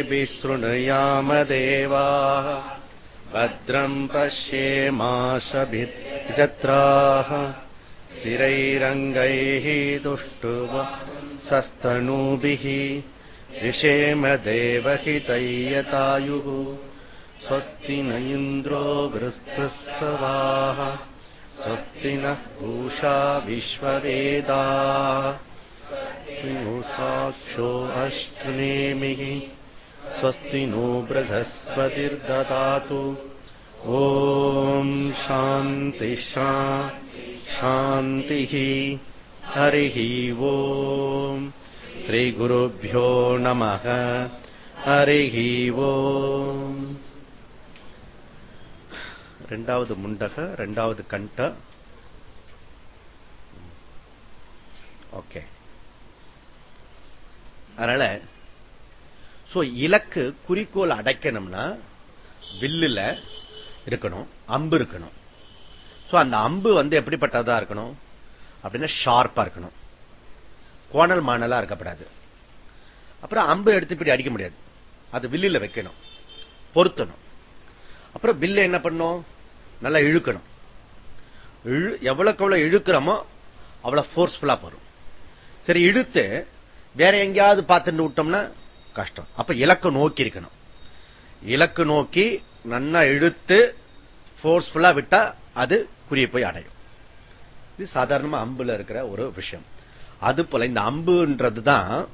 कर्णेभिः शृणुयामदेवाः भद्रम् पश्येमाशभिजत्राः स्थिरैरङ्गैः तुष्टुव सस्तनूभिः। विषेम देवहितैयतायुः स्वस्ति न इन्द्रो वृस्तस्सवाः स्वस्ति नः पूषा विश्ववेदाः। साक्षो अष्टनेमिः स्वस्ति नो बृहस्पतिर्ददातु ॐ शान्तिः शान्तिः हरिः ॐ श्रीगुरुभ्यो नमः हरिः ஓம் ரெண்டாவது முண்டக ரெண்டாவது கண்ட ஓகே அதனால சோ இலக்கு குறிக்கோள் அடைக்கணும்னா வில்லுல இருக்கணும் அம்பு இருக்கணும். சோ அந்த அம்பு வந்து எப்படிப்பட்டதா இருக்கணும்? அப்படின்னா ஷார்ப்பா இருக்கணும். கோணல் மாணலா இருக்கப்படாது. அப்புறம் அம்பு எடுத்து இப்படி அடிக்க முடியாது. அது வில்லுல வைக்கணும். பொருத்தணும். அப்புறம் வில்ல என்ன பண்ணும் நல்லா இழுக்கணும். எவ்வளவுக்கு எவ்வளவு இழுக்கிறோமோ அவ்வளவு போர்ஸ்ஃபுல்லா போறோம் சரி இழுத்து வேற எங்கேயாவது பார்த்துட்டு விட்டோம்னா கஷ்டம். அப்ப இலக்கு நோக்கி இருக்கணும். இலக்கு நோக்கி நன்னா இழுத்து போர்ஸ்ஃபுல்லா விட்டா அது குறிய போய் அடையும். இது சாதாரணமா அம்புல இருக்கிற ஒரு விஷயம். அது போல இந்த அம்புன்றது தான்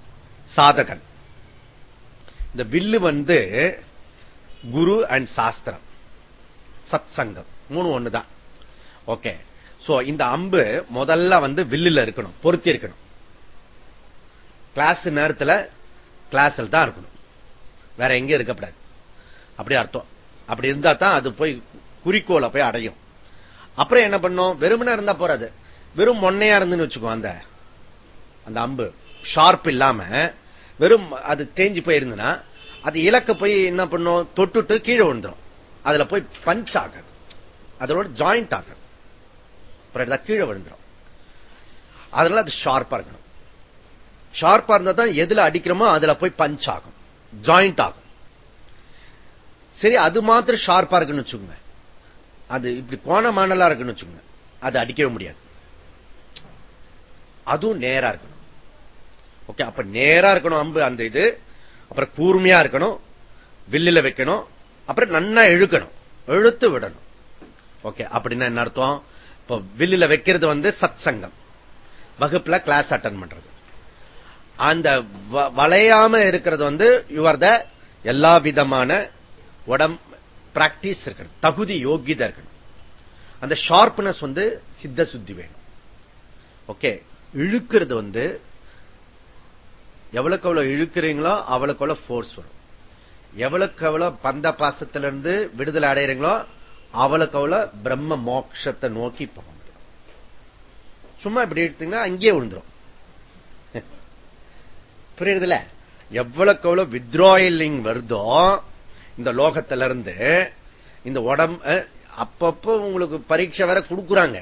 சாதகன். இந்த வில்லு வந்து குரு அண்ட் சாஸ்திரம். சத் சங்கம் மூணு ஒண்ணுதான். ஓகே சோ இந்த அம்பு முதல்ல வந்து வில்லுல இருக்கணும். பொருத்தி இருக்கணும். கிளாஸ் நேரத்துல கிளாஸில் தான் இருக்கணும். வேற எங்கேயும் இருக்கப்படாது அப்படி அர்த்தம். அப்படி இருந்தா தான் அது போய் குறிக்கோளை போய் அடையும். அப்புறம் என்ன பண்ணும்? வெறுமனா இருந்தா போறாது. வெறும் மொன்னையா இருந்துன்னு வச்சுக்கோ அந்த அந்த அம்பு. ஷார்ப் இல்லாம வெறும் அது தேஞ்சு போயிருந்ததுன்னா அது இலக்க போய் என்ன பண்ணும்? தொட்டுட்டு கீழே விழுந்துடும் அதுல போய் பஞ்ச் ஆகாது. அதோட ஜாயிண்ட் ஆகாது. கீழே விழுந்துடும் அதனால அது ஷார்ப்பா இருக்கணும். ஷார்ப்பா இருந்தா தான் எதுல அடிக்கிறோமோ அதுல போய் பஞ்ச் ஆகும். ஜாயிண்ட் ஆகும். சரி அது மாத்திரம் ஷார்ப்பா இருக்குன்னு வச்சுக்கோங்க. அது இப்படி கோணமானலா இருக்குன்னு வச்சுக்கோங்க. அது அடிக்கவே முடியாது. அதுவும் நேரா இருக்கணும். ஓகே அப்ப நேரா இருக்கணும் அம்பு அந்த இது. அப்புறம் கூர்மையா இருக்கணும். வில்லில வைக்கணும். அப்புறம் நன்னா இழுக்கணும். இழுத்து விடணும். ஓகே அப்படின்னா என்ன அர்த்தம்? இப்போ வில்லில வைக்கிறது வந்து சத் சங்கம் வகுப்புல கிளாஸ் அட்டன் பண்றது. அந்த வளையாம இருக்கிறது வந்து யுவர் த எல்லா விதமான உடம் பிராக்டிஸ் இருக்கணும். தகுதி யோகிதா இருக்கணும். அந்த ஷார்ப்னஸ் வந்து சித்த சுத்தி வேணும். ஓகே இழுக்கிறது வந்து எவ்வளவுக்கு எவ்வளவு இழுக்கிறீங்களோ அவ்வளவுக்கு எவ்வளவு போர்ஸ் வரும். எவ்வளவுக்கு எவ்வளவு பந்த பாசத்திலிருந்து விடுதலை அடைகிறீங்களோ அவளுக்கு அவ்வளவு பிரம்ம மோட்சத்தை நோக்கி போக முடியும். சும்மா இப்படி எடுத்தீங்கன்னா அங்கேயே விழுந்துரும். புரியுதுல எவ்வளவுக்கு எவ்வளவு வித்ராயிலிங் வருதோ இந்த லோகத்துல இருந்து இந்த உடம்பு அப்பப்போ உங்களுக்கு பரீட்சை வேற கொடுக்குறாங்க.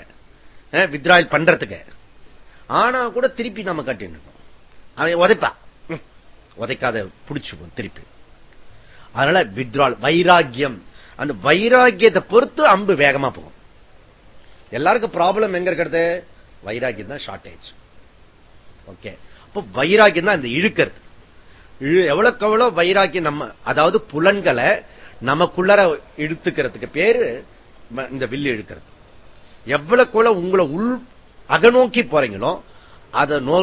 வித்ராயில் பண்றதுக்கு. ஆனா கூட திருப்பி நம்ம கட்டிடணும் அவன் உதைப்பா. உதைக்காத பிடிச்சுக்கும் திருப்பி. அதனால வித்ரால் வைராக்கியம். அந்த வைராக்கியத்தை பொறுத்து அம்பு வேகமா போகும். எல்லாருக்கும் ப்ராப்ளம் எங்க இருக்கிறது? வைராக்கியம் தான் ஷார்டேஜ் ஓகே அப்ப வைராக்கியம் தான் இந்த இழுக்கிறது. எவ்வளவுக்கு எவ்வளவு வைராக்கியம் நம்ம அதாவது புலன்களை நமக்குள்ளர இழுத்துக்கிறதுக்கு பேரு இந்த வில்லு இழுக்கிறது. எவ்வளவுக்கு உங்களை உள் அகநோக்கி போறீங்களோ அதை நோ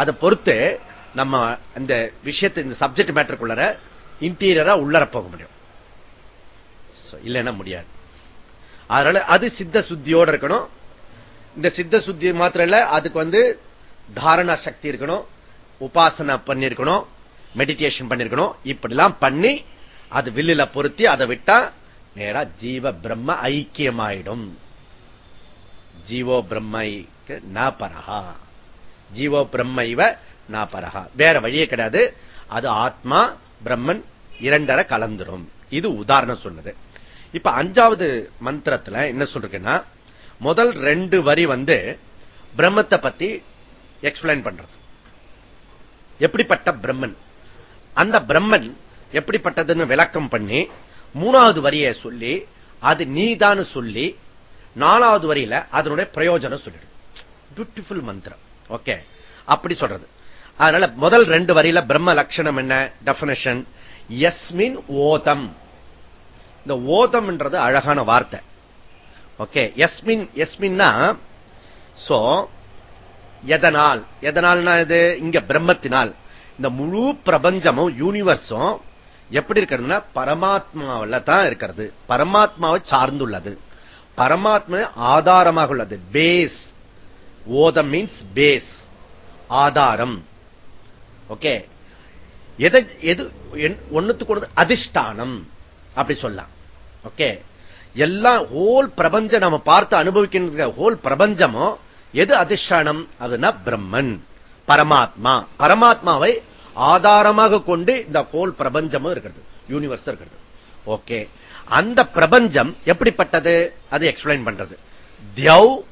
அதை பொறுத்து நம்ம இந்த விஷயத்தை இந்த சப்ஜெக்ட் மேட்டருக்குள்ளர இன்டீரியரா உள்ளர போக முடியும். இல்லைன்னா முடியாது. அதனால அது சித்த சுத்தியோடு இருக்கணும். இந்த சித்த சுத்தி மாத்திரம் இல்ல அதுக்கு வந்து தாரணா சக்தி இருக்கணும். உபாசனை பண்ணிருக்கணும் மெடிடேஷன் பண்ணிருக்கணும். இப்படிலாம் பண்ணி அது வில்லுல பொருத்தி அதை விட்டா நேரா ஜீவ பிரம்ம ஐக்கியமாயிடும். ஜீவோ பிரம்மைக்கு ந பரஹா. ஜீவோ பிரம்மைவ நா பரஹா. வேற வழியே கிடையாது. அது ஆத்மா பிரம்மன் இரண்டரை கலந்துரும். இது உதாரணம் சொன்னது. இப்ப அஞ்சாவது மந்திரத்துல என்ன சொல்றேன்னா முதல் ரெண்டு வரி வந்து பிரம்மத்தை பத்தி எக்ஸ்பிளைன் பண்றது. எப்படிப்பட்ட பிரம்மன்? அந்த பிரம்மன் எப்படிப்பட்டதுன்னு விளக்கம் பண்ணி மூணாவது வரியை சொல்லி அது நீதான்னு சொல்லி நாலாவது வரியில அதனுடைய பிரயோஜனம் சொல்லிடும் பியூட்டிஃபுல் மந்திரம். ஓகே அப்படி சொல்றது. அதனால முதல் ரெண்டு வரியில பிரம்ம லட்சணம் என்ன? டெபினேஷன் எஸ்மின் ஓதம் இந்த ஓதம்ன்றது அழகான வார்த்தை. ஓகே எஸ்மின் எஸ்மின்னா சோ எதனால்? எதனால்னா இது? இங்க பிரம்மத்தினால். இந்த முழு பிரபஞ்சமும் யூனிவர்ஸும் எப்படி இருக்கிறதுனா பரமாத்மாவில தான் இருக்கிறது. பரமாத்மாவை சார்ந்துள்ளது. பரமாத்மா ஆதாரமாக உள்ளது. பேஸ் ஓதம் மீன்ஸ் பேஸ் ஆதாரம். ஓகே எது எது ஒன்னுத்துக்கு அதிஷ்டானம். அப்படி சொல்லலாம். ஓகே எல்லாம் ஹோல் பிரபஞ்சம் நம்ம பார்த்து அனுபவிக்கின்ற ஹோல் பிரபஞ்சமும் எது அதிஷ்டானம்? அதுனா பிரம்மன். பரமாத்மா. பரமாத்மாவை ஆதாரமாக கொண்டு இந்த ஹோல் பிரபஞ்சமும் இருக்கிறது. யூனிவர்ஸ் இருக்கிறது. ஓகே அந்த பிரபஞ்சம் எப்படிப்பட்டது? அது எக்ஸ்பிளைன் பண்றது. தியவ்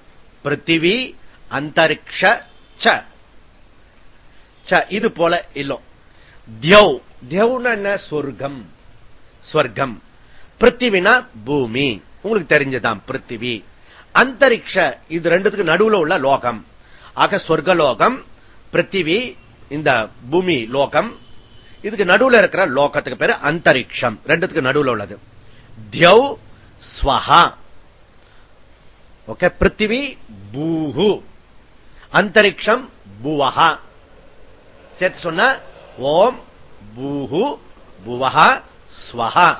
பிருத்திவி அந்தரிக்ஷ இது போல இல்லோ. தியவ் தியவ்னா என்ன? சொர்க்கம். ஸ்வர்க்கம் பிருத்திவினா பூமி. உங்களுக்கு தெரிஞ்சதான் பிருத்திவி. அந்தரிக்ஷ இது ரெண்டுத்துக்கு நடுவுல உள்ள லோகம். ஆக சொர்க்கலோகம் பிருத்திவி இந்த பூமி லோகம். இதுக்கு நடுவுல இருக்கிற லோகத்துக்கு பேரு அந்தரிக்ஷம். ரெண்டுத்துக்கு நடுவுல உள்ளது. தியவ் ஸ்வஹா. ஓகே பிருத்திவி பூஹு. அந்தரிக்ஷம் புவஹா. சேர்த்து சொன்ன ஓம் பூஹு புவஹா ஸ்வஹா.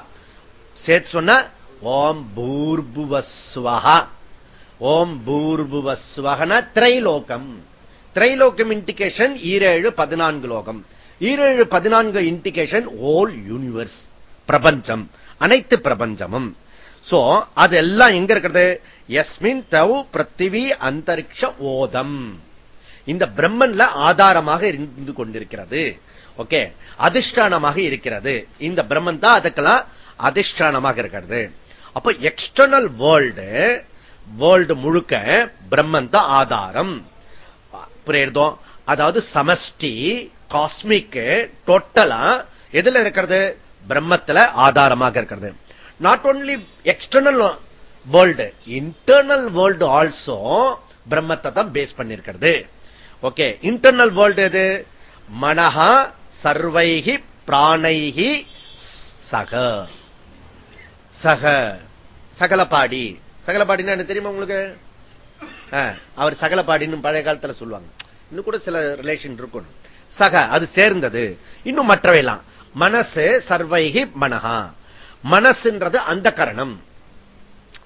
சேர்த்து சொன்ன ஓம் பூர்புவஸ்வஹா ஓம் பூர்புவஸ்வகன திரைலோகம். திரைலோகம் இண்டிகேஷன் ஈரேழு பதினான்கு லோகம். ஈரேழு பதினான்கு இண்டிகேஷன் ஓல் யூனிவர்ஸ் பிரபஞ்சம் அனைத்து பிரபஞ்சமும். சோ அதெல்லாம் எங்க இருக்கிறது? எஸ்மின் தவ் பிருத்திவி அந்தரிக்ஷ ஓதம். இந்த பிரம்மன்ல ஆதாரமாக இருந்து கொண்டிருக்கிறது. ஓகே? அதிஷ்டானமாக இருக்கிறது. இந்த பிரம்மன் தான் அதுக்கெல்லாம் அதிஷ்டானமாக இருக்கிறது. அப்ப எக்ஸ்டர்னல் வேர்ல்டு வேர்ல்டு முழுக்க பிரம்மன் தான் ஆதாரம். புரியுதோ அதாவது சமஷ்டி காஸ்மிக் டோட்டலா எதுல இருக்கிறது? பிரம்மத்துல ஆதாரமாக இருக்கிறது. Not only external world internal world also பிரம்மத்தை தான் பேஸ் பண்ணிருக்கிறது ஓகே இன்டர்னல் வேர்ல்டு எது? மனஹா சர்வைகி பிராணைகி சக. சக. சகலபாடி. சகலபாடினா என்ன தெரியுமா உங்களுக்கு? அவர் சகலபாடின்னு பழைய காலத்துல சொல்லுவாங்க. இன்னும் கூட சில ரிலேஷன் இருக்கணும் சக அது சேர்ந்தது. இன்னும் மற்றவையெல்லாம். மனசு சர்வைகி மனஹா. மனசுன்றது அந்த கரணம்.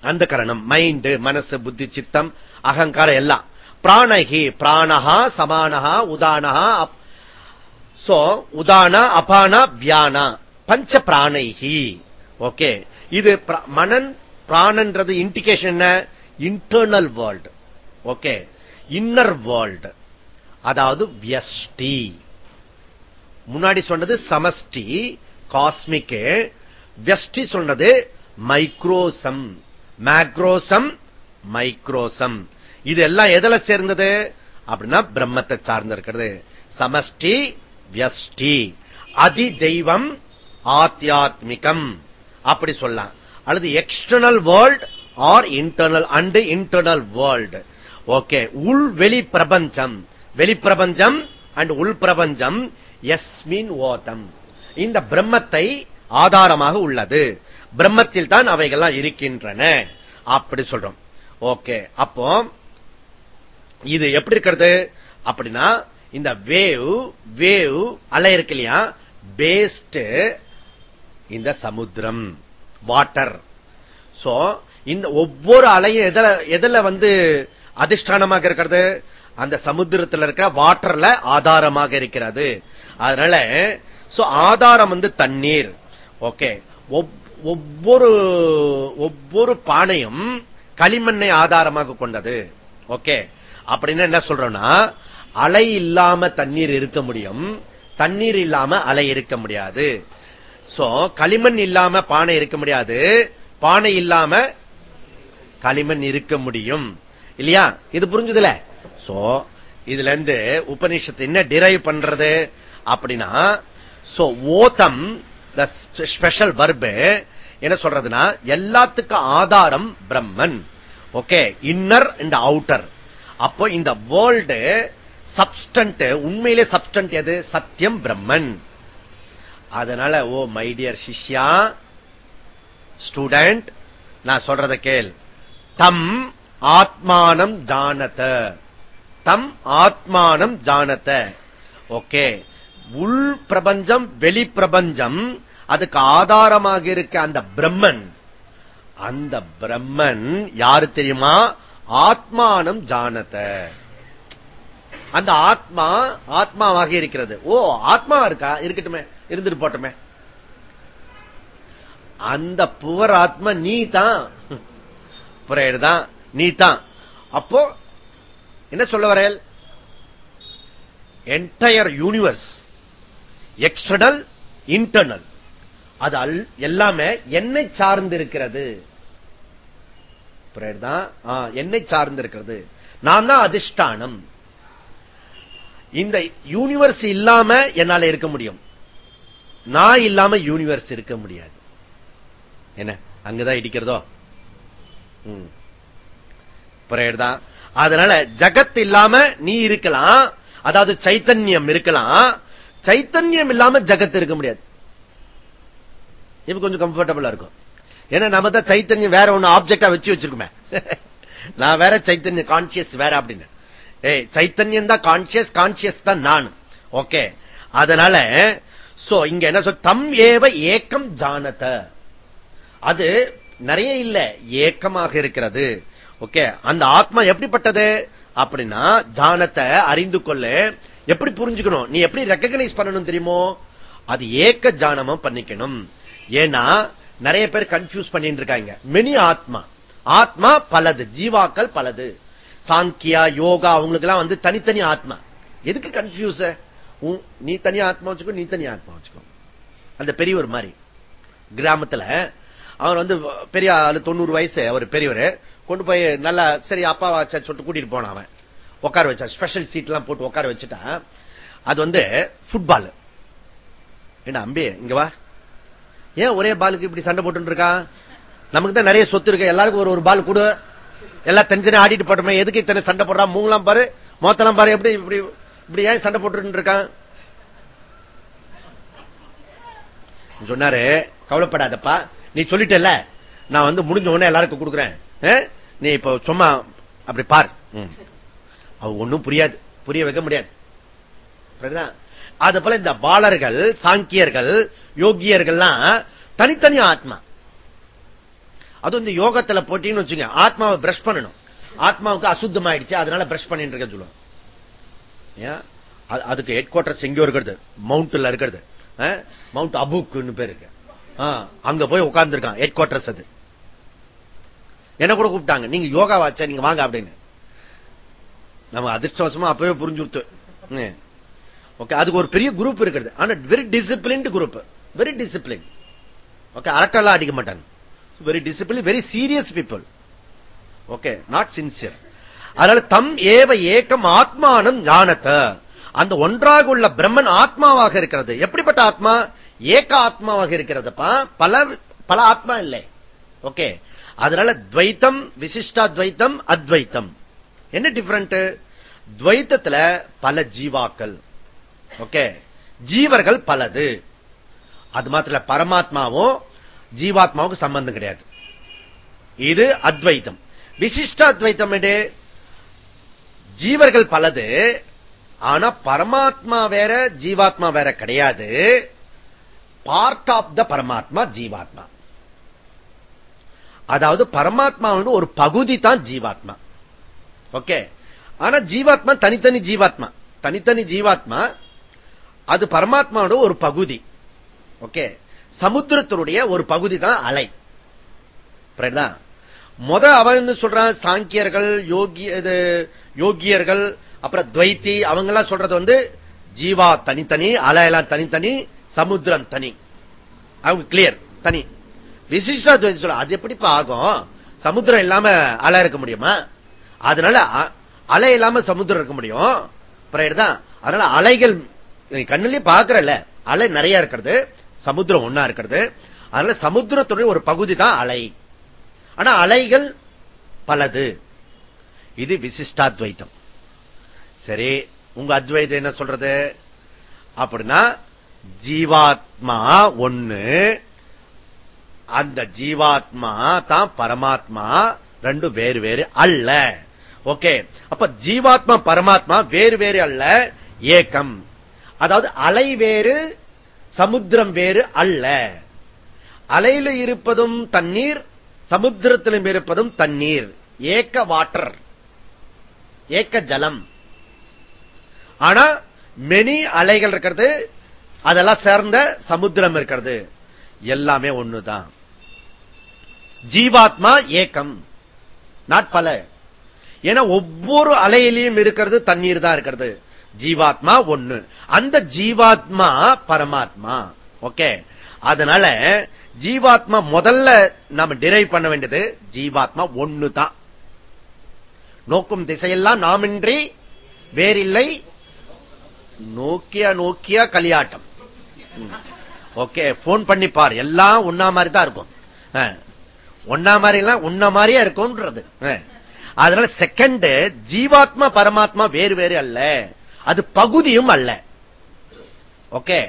அந்த கரணம். மைண்ட் மனசு புத்தி சித்தம் அகங்காரம் எல்லாம். பிராணகி பிராணஹா சமானஹா உதானஹா சோ உதான அபானா வியானா. பஞ்ச பிராணைகி ஓகே. இது மனன் பிராணன்றது இண்டிகேஷன் என்ன? Internal world okay inner world அதாவது வியஷ்டி. முன்னாடி சொன்னது சமஷ்டி காஸ்மிக் வியஷ்டி சொன்னது மைக்ரோசம் மேக்ரோசம் மைக்ரோசம் இது எல்லாம் எதுல சேர்ந்தது? அப்படின்னா பிரம்மத்தை சார்ந்து இருக்கிறது. சமஷ்டி வியஷ்டி. அதி தெய்வம் ஆத்தியாத்மிகம். அப்படி சொல்லலாம். அல்லது external world or internal and internal world okay உள் வெளி பிரபஞ்சம். வெளிப்பிரபஞ்சம் அண்ட் உள் பிரபஞ்சம் எஸ்மின் ஓதம் இந்த பிரம்மத்தை ஆதாரமாக உள்ளது. பிரம்மத்தில் தான் அவைகள்லாம் இருக்கின்றன. அப்படி சொல்றோம். ஓகே அப்போ இது எப்படி இருக்கிறது? அப்படின்னா இந்த வேவ் வேவ் அலை இருக்கு இல்லையா? பேஸ்ட் இந்த சமுத்திரம். வாட்டர். சோ இந்த ஒவ்வொரு அலையும் எதில் எதுல வந்து அதிஷ்டானமாக இருக்கிறது? அந்த சமுத்திரத்தில் இருக்கிற வாட்டர்ல ஆதாரமாக இருக்கிறது. அதனால ஆதாரம் வந்து தண்ணீர். ஓகே. ஒவ்வொரு ஒவ்வொரு பானையும் களிமண்ணை ஆதாரமாக கொண்டது. ஓகே. அப்படின்னு என்ன சொல்றோம்னா அலை இல்லாம தண்ணீர் இருக்க முடியும் தண்ணீர் இல்லாம அலை இருக்க முடியாது. சோ களிமண் இல்லாம பானை இருக்க முடியாது. பானை இல்லாம களிமண் இருக்க முடியும். இல்லையா? இது புரிஞ்சுதுல? சோ இதுல இருந்து உபநிஷத்து என்ன டிரைவ் பண்றது? அப்படின்னா சோ ஓதம் த ஸ்பெஷல் வர்பு என்ன சொல்றதுன்னா எல்லாத்துக்கும் ஆதாரம் பிரம்மன். ஓகே இன்னர் அண்ட் அவுட்டர் அப்போ இந்த வேர்ல்டு சப்ஸ்டன்ட் உண்மையிலே சப்ஸ்டன்ட் எது? சத்தியம் பிரம்மன். அதனால ஓ மைடியர் சிஷ்யா ஸ்டூடெண்ட் நான் சொல்றத கேள். தம் ஆத்மானம் ஜானத. தம் ஆத்மானம் ஜானத. ஓகே. உள் பிரபஞ்சம் வெளி பிரபஞ்சம் அதுக்கு ஆதாரமாக இருக்க அந்த பிரம்மன். அந்த பிரம்மன் யாரு தெரியுமா? ஆத்மானம் ஜானத. அந்த ஆத்மா ஆத்மாவாக இருக்கிறது. ஓ ஆத்மா இருக்கா? இருக்கட்டுமே. இருந்துட்டு போட்டோமே. அந்த புவர் ஆத்மா நீ தான் புரியுதுதான் நீ தான் அப்போ என்ன சொல்ல வரையல் என்டையர் யூனிவர்ஸ் எக்ஸ்டர்னல் இன்டர்னல் அது எல்லாமே என்னை சார்ந்து இருக்கிறது என்னை சார்ந்து இருக்கிறது நான் தான் அதிஷ்டானம். இந்த யூனிவர்ஸ் இல்லாம என்னால இருக்க முடியும். நான் இல்லாம யூனிவர்ஸ் இருக்க முடியாது. என்ன? அங்கதான் இடிக்கிறதோ? புரியுதா? அதனால ஜகத் இல்லாம நீ இருக்கலாம். அதாவது சைத்தன்யம் இருக்கலாம். சைத்தன்யம் இல்லாம ஜகத் இருக்க முடியாது. இப்ப கொஞ்சம் கம்ஃபர்டபுளா இருக்கும். ஏன்னா நம்ம தான் சைத்தன்யம் வேற ஒண்ணு ஆப்ஜெக்டா வச்சு வச்சிருக்குமே. நான் வேற சைத்தன்யம் கான்சியஸ் வேற அப்படின்னு. ஏய் சைத்தன்யம் தான் கான்சியஸ் கான்சியஸ் தான் நான். ஓகே அதனால சோ இங்க என்ன சொல் தம் ஏவ ஏக்கம் ஜானத. அது நிறைய இல்ல ஏக்கமாக இருக்கிறது. ஓகே அந்த ஆத்மா எப்படிப்பட்டது? அப்படின்னா ஜானத்தை அறிந்து கொள்ள. எப்படி புரிஞ்சுக்கணும்? நீ எப்படி ரெக்கக்னைஸ் பண்ணணும் தெரியுமோ? அது ஏக்க ஜானமும் பண்ணிக்கணும். ஏன்னா நிறைய பேர் கன்ஃபியூஸ் பண்ணிட்டு இருக்காங்க. மெனி ஆத்மா. ஆத்மா பலது ஜீவாக்கள் பலது. சாங்கியா யோகா அவங்களுக்கு எல்லாம் வந்து தனித்தனி ஆத்மா. எதுக்கு கன்ஃபியூஸ் நீ தனியா ஆத்மா வச்சுக்கோ நீ தனியா ஆத்மா வச்சுக்கோ. அந்த பெரியவர் மாதிரி. கிராமத்துல அவர் வந்து பெரிய ஆளு தொண்ணூறு வயசு அவர் பெரியவர். கொண்டு போய் நல்லா சரி அப்பா வச்சா சொல்லிட்டு கூட்டிட்டு போனான் அவன். உட்கார வச்சா ஸ்பெஷல் சீட் எல்லாம் போட்டு உட்கார வச்சுட்டா. அது வந்து ஃபுட்பால் என்ன அம்பி இங்க வா. ஏன் ஒரே பாலுக்கு இப்படி சண்டை போட்டு இருக்கா? நமக்கு தான் நிறைய சொத்து இருக்கு. எல்லாருக்கும் ஒரு ஒரு பால் கொடு. எல்லாம் தனித்தனி ஆடிட்டு போட்டோமே. எதுக்கு இத்தனை சண்டை போடுறா? மூங்கலாம் பாரு. மோத்தலாம் பாரு. எப்படி இப்படி இப்படி ஏன் சண்டை போட்டு இருக்கான் சொன்னாரு கவலைப்படாதப்பா. நீ சொல்லிட்டல நான் வந்து முடிஞ்ச உடனே எல்லாருக்கும் கொடுக்குறேன். நீ இப்ப சும்மா அப்படி பார். அவ ஒன்னும் புரியாது. புரிய வைக்க முடியாது. அது போல இந்த பாலர்கள் சாங்கியர்கள் யோகியர்கள்லாம் தனித்தனி ஆத்மா. அது இந்த யோகத்துல போட்டின்னு வச்சுங்க ஆத்மாவை பிரஷ் பண்ணணும். ஆத்மாவுக்கு அசுத்தமாயிடுச்சு அதனால பிரஷ் பண்ணிட்டு இருக்க சொல்லுவோம் அதுக்கு ஹெட் குவார்டர்ஸ் எங்கேயோ இருக்கிறது? மவுண்ட்ல இருக்கிறது. மவுண்ட் அபுக்குன்னு பேர் இருக்கு. அங்க போய் உட்கார்ந்துருக்கான் ஹெட் குவார்டர்ஸ் அது. என்ன கூட கூப்பிட்டாங்க. நீங்க யோகா வாச்சா நீங்க வாங்க அப்படின்னு. நம்ம அதிர்ஷ்டவசமா அப்பவே புரிஞ்சுடுத்து ஓகே அதுக்கு ஒரு பெரிய குரூப் இருக்கிறது ஆனா very discipline group very discipline okay அரட்டெல்லாம் அடிக்க மாட்டாங்க. Very discipline very serious people okay not sincere அதனால தம் ஏவ ஏக்கம் ஆத்மானம் ஞானத்த. அந்த ஒன்றாக உள்ள பிரம்மன் ஆத்மாவாக இருக்கிறது. எப்படிப்பட்ட ஆத்மா? ஏக ஆத்மாவாக இருக்கிறதுப்பா. பல பல ஆத்மா இல்லை. ஓகே. அதனால துவைத்தம் விசிஷ்டா துவைத்தம் அத்வைத்தம். என்ன டிஃபரண்ட் துவைத்தத்துல பல ஜீவாக்கள். ஓகே. ஜீவர்கள் பலது. அது மாத்திரம் பரமாத்மாவும் ஜீவாத்மாவுக்கு சம்பந்தம் கிடையாது. இது அத்வைத்தம். விசிஷ்ட அத்வைத்தம் ஜீவர்கள் பலது ஆனா பரமாத்மா வேற ஜீவாத்மா வேற கிடையாது. பார்ட் ஆஃப் த பரமாத்மா ஜீவாத்மா. அதாவது பரமாத்மா ஒரு பகுதி தான் ஜீவாத்மா. ஓகே ஆனா ஜீவாத்மா தனித்தனி ஜீவாத்மா. தனித்தனி ஜீவாத்மா அது பரமாத்மாவோட ஒரு பகுதி. ஓகே சமுத்திரத்தினுடைய ஒரு பகுதி தான் அலை. முத அவன் சொல்றான்? சாங்கியர்கள் யோகி இது யோகியர்கள் அப்புறம் துவைத்தி அவங்க எல்லாம் சொல்றது வந்து ஜீவா தனித்தனி அலையெல்லாம் தனித்தனி சமுத்திரம் தனி. அவங்க கிளியர் தனி. விசிஷ்டா துவைத்தி சொல்ல அது எப்படிப்பா ஆகும்? சமுத்திரம் இல்லாம அலை இருக்க முடியுமா? அதனால அலை இல்லாம சமுத்திரம் இருக்க முடியும். தான் அதனால அலைகள் கண்ணுலயே பாக்குறல அலை நிறைய இருக்கிறது. சமுத்திரம் ஒன்னா இருக்கிறது. அதனால சமுத்திரத்துடைய ஒரு பகுதி தான் அலை. ஆனா அலைகள் பலது. இது விசிஷ்டாத்வைத்தம். சரி உங்க அத்வைதம் என்ன சொல்றது? அப்படின்னா ஜீவாத்மா ஒண்ணு அந்த ஜீவாத்மா தான் பரமாத்மா ரெண்டு வேறு வேறு அல்ல. ஓகே அப்ப ஜீவாத்மா பரமாத்மா வேறு வேறு அல்ல ஏக்கம். அதாவது அலை வேறு சமுத்திரம் வேறு அல்ல. அலையில இருப்பதும் தண்ணீர் சமுத்திரத்திலும் இருப்பதும் தண்ணீர் ஏக்க வாட்டர் ஏக்க ஜலம். ஆனா மெனி அலைகள் இருக்கிறது அதெல்லாம் சேர்ந்த சமுத்திரம் இருக்கிறது. எல்லாமே ஒண்ணுதான். ஜீவாத்மா ஏக்கம். நாட் பல. ஏன்னா ஒவ்வொரு அலையிலையும் இருக்கிறது தண்ணீர் தான் இருக்கிறது. ஜீவாத்மா ஒண்ணு. அந்த ஜீவாத்மா பரமாத்மா. ஓகே அதனால ஜீவாத்மா முதல்ல நாம டிரைவ் பண்ண வேண்டியது ஜீவாத்மா ஒண்ணு தான் நோக்கும் திசையெல்லாம் நாமின்றி வேறில்லை. நோக்கியா நோக்கியா கலியாட்டம். ஓகே போன் பண்ணிப்பார் எல்லாம் ஒன்னா மாதிரி தான் இருக்கும் ஒன்னா மாதிரி எல்லாம் உன்ன மாதிரியா இருக்கும்ன்றது. அதனால செகண்ட் ஜீவாத்மா பரமாத்மா வேறு வேறு அல்ல. அது பகுதியும் அல்ல. ஓகே.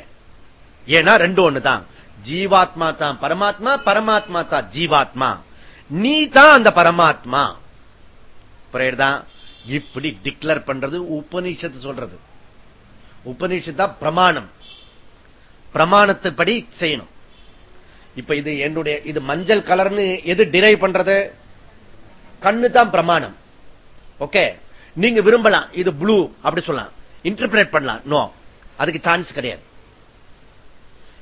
ஏன்னா ரெண்டு ஒண்ணுதான். ஜீவாத்மா தான் பரமாத்மா பரமாத்மா தான் ஜீவாத்மா. நீ தான் அந்த பரமாத்மா. தான் இப்படி டிக்ளேர் பண்றது உபநிஷத்து சொல்றது. உபநிஷத்து தான் பிரமாணம். பிரமாணத்துப்படி செய்யணும். இப்ப இது என்னுடைய இது மஞ்சள் கலர்னு எது டிரைவ் பண்றது? கண்ணு தான் பிரமாணம். ஓகே நீங்க விரும்பலாம். இது ப்ளூ அப்படி சொல்லலாம். இன்டர்பிரேட் பண்ணலாம். நோ அதுக்கு சான்ஸ் கிடையாது.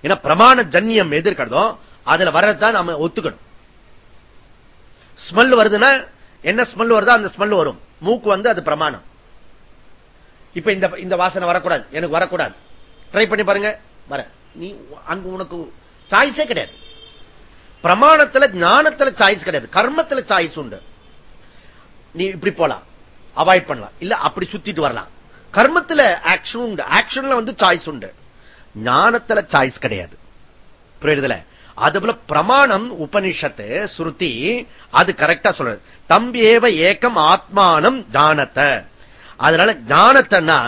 ஏன்னா பிரமாண ஜன்யம் எது இருக்கிறதோ அதுல வர்றதுதான் நம்ம ஒத்துக்கணும். ஸ்மெல் வருதுன்னா என்ன ஸ்மெல் வருதோ அந்த ஸ்மெல் வரும். மூக்கு வந்து அது பிரமாணம். இப்ப இந்த இந்த வாசனை வரக்கூடாது. எனக்கு வரக்கூடாது. ட்ரை பண்ணி பாருங்க. வர. நீ அங்க உனக்கு சாய்ஸே கிடையாது. பிரமாணத்துல ஞானத்துல சாய்ஸ் கிடையாது. கர்மத்துல சாய்ஸ் உண்டு. நீ இப்படி போலாம். அவாய்ட் பண்ணலாம். இல்ல அப்படி சுத்திட்டு வரலாம். கர்மத்துல ஆக்ஷன் உண்டு. ஆக்ஷன்ல வந்து சாய்ஸ் உண்டு. ஞானத்துல சாய்ஸ் கிடையாது. புரியுதுல? அது போல பிரமாணம் உபனிஷத்து சுருத்தி அது கரெக்டா சொல்றது. தம்பியேவ ஏக்கம் ஆத்மானம் ஞானத்தை அதனால ஞானத்தைன்னா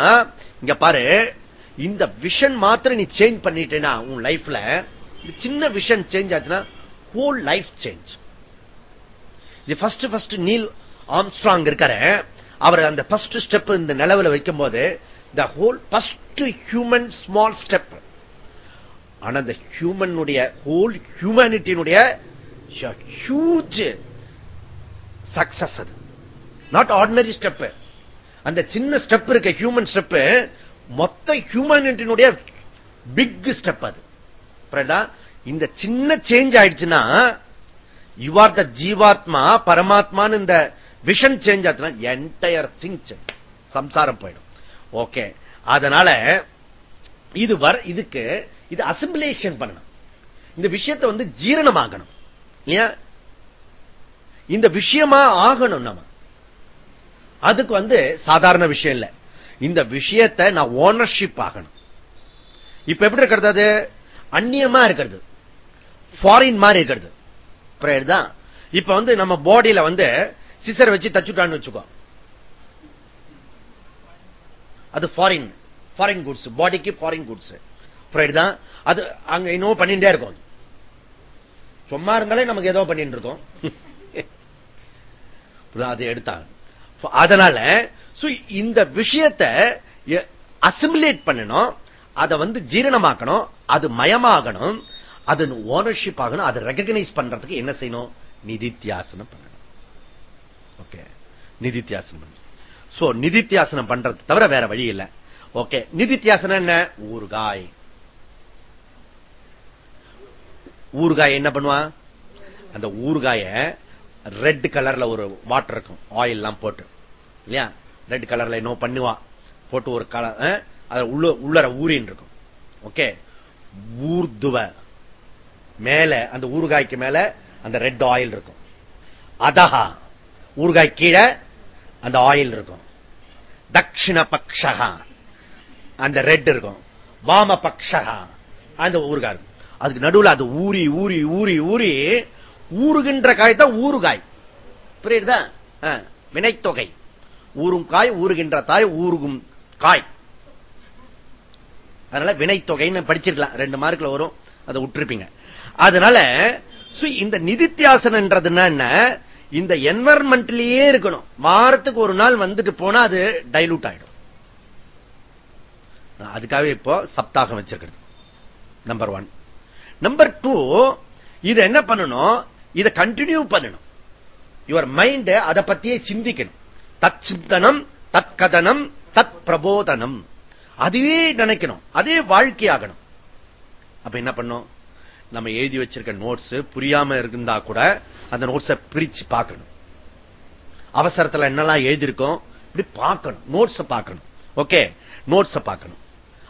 இங்க பாரு இந்த விஷன் மாத்திரம் நீ சேஞ்ச் பண்ணிட்டேன்னா உன் லைஃப்ல சின்ன விஷன் சேஞ்ச் ஆச்சுன்னா ஹோல் லைஃப் சேஞ்ச் இது ஃபர்ஸ்ட் ஃபர்ஸ்ட் நீல் ஆம்ஸ்ட்ராங் இருக்காரு. அவர் அந்த ஃபர்ஸ்ட் ஸ்டெப் இந்த நிலவுல வைக்கும் போது the whole first human small step ஆனா இந்த ஹியூமனுடைய ஹோல் ஹியூமனிட்டியினுடைய ஹியூஜ் சக்சஸ் அது. நாட் ஆர்டினரி ஸ்டெப் அந்த சின்ன ஸ்டெப் இருக்க ஹியூமன் ஸ்டெப் மொத்த ஹியூமனிட்டியினுடைய பிக் ஸ்டெப் அது. இந்த சின்ன சேஞ்ச் ஆயிடுச்சுன்னா யூ ஆர் த ஜீவாத்மா பரமாத்மான்னு இந்த விஷன் சேஞ்ச் ஆச்சுன்னா என்டையர் திங் சம்சாரம் போயிடும். ஓகே. அதனால இது வர இதுக்கு இது அசிம்பிளேஷன் பண்ணணும். இந்த விஷயத்தை வந்து ஜீரணமாகணும் இல்லையா? இந்த விஷயமா ஆகணும் நம்ம. அதுக்கு வந்து சாதாரண விஷயம் இல்ல. இந்த விஷயத்தை நான் ஓனர்ஷிப் ஆகணும். இப்ப எப்படி இருக்கிறது அது? அந்நியமா இருக்கிறது. ஃபாரின் மாதிரி இருக்கிறது. தான் இப்ப வந்து நம்ம பாடியில வந்து சிசர் வச்சு தச்சுட்டான்னு வச்சுக்கோ. அது ஃபாரின் ஃபாரின் குட்ஸ் பாடிக்கு ஃபாரின் குட்ஸ் தான் அது அங்க இன்னும் பண்ணிட்டே இருக்கும். சும்மா இருந்தாலே நமக்கு ஏதோ பண்ணிட்டு இருக்கோம். அதை எடுத்தாங்க. அதனால இந்த விஷயத்தை அசிமுலேட் பண்ணணும். அதை வந்து ஜீரணமாக்கணும். அது மயமாகணும். அது ஓனர்ஷிப் ஆகணும். அதை ரெகனைஸ் பண்றதுக்கு என்ன செய்யணும்? நிதித்தியாசனம் பண்ணணும். ஓகே நிதித்தியாசனம் பண்ணணும். சோ நிதித்தியாசனம் பண்றது தவிர வேற வழி இல்லை. ஓகே நிதித்தியாசனம் என்ன? ஊறுகாய். ஊறுகாய் என்ன பண்ணுவான் அந்த ஊறுகாய ரெட் கலர்ல ஒரு வாட்டர் இருக்கும். ஆயில் எல்லாம் போட்டு. இல்லையா? ரெட் கலர்ல இன்னும் பண்ணுவா. போட்டு ஒரு கலர் உள்ள உள்ளர ஊரின் இருக்கும். ஓகே ஊர்துவ. மேல அந்த ஊறுகாய்க்கு மேல அந்த ரெட் ஆயில் இருக்கும். அதஹா ஊறுகாய் கீழே அந்த ஆயில் இருக்கும். தட்சிண பக்ஷகா அந்த ரெட் இருக்கும். வாம பக்ஷகா அந்த ஊறுகாய் இருக்கும். அதுக்கு நடுவில் அது ஊறி ஊறி ஊறி ஊறி ஊறுகின்ற காய் தான் ஊறுகாய். புரியுதா? வினைத்தொகை. ஊறும் காய் ஊறுகின்ற தாய் ஊறுகும் காய். அதனால வினைத்தொகைன்னு படிச்சிருக்கலாம். ரெண்டு மார்க்ல வரும். அதை விட்டுருப்பீங்க. அதனால இந்த நிதித்தியாசனன்றதுன்னா என்ன இந்த என்வரன்மெண்ட்லயே இருக்கணும். வாரத்துக்கு ஒரு நாள் வந்துட்டு போனா அது டைலூட் ஆயிடும். அதுக்காக இப்போ சப்தாகம் வச்சிருக்கிறது. நம்பர் ஒன் நம்பர் டூ இது என்ன பண்ணணும்? இதை கண்டினியூ பண்ணணும். யுவர் மைண்ட் அதை பத்தியே சிந்திக்கணும். தத் சிந்தனம் தத் கதனம் தத் பிரபோதனம். அதுவே நினைக்கணும். அதே வாழ்க்கையாகணும். அப்ப என்ன பண்ணும் நம்ம எழுதி வச்சிருக்க நோட்ஸ் புரியாம இருந்தா கூட அந்த நோட்ஸ பிரிச்சு பார்க்கணும். அவசரத்துல என்னெல்லாம் எழுதியிருக்கோம் இப்படி பார்க்கணும். நோட்ஸ் பார்க்கணும். ஓகே நோட்ஸ் பார்க்கணும்.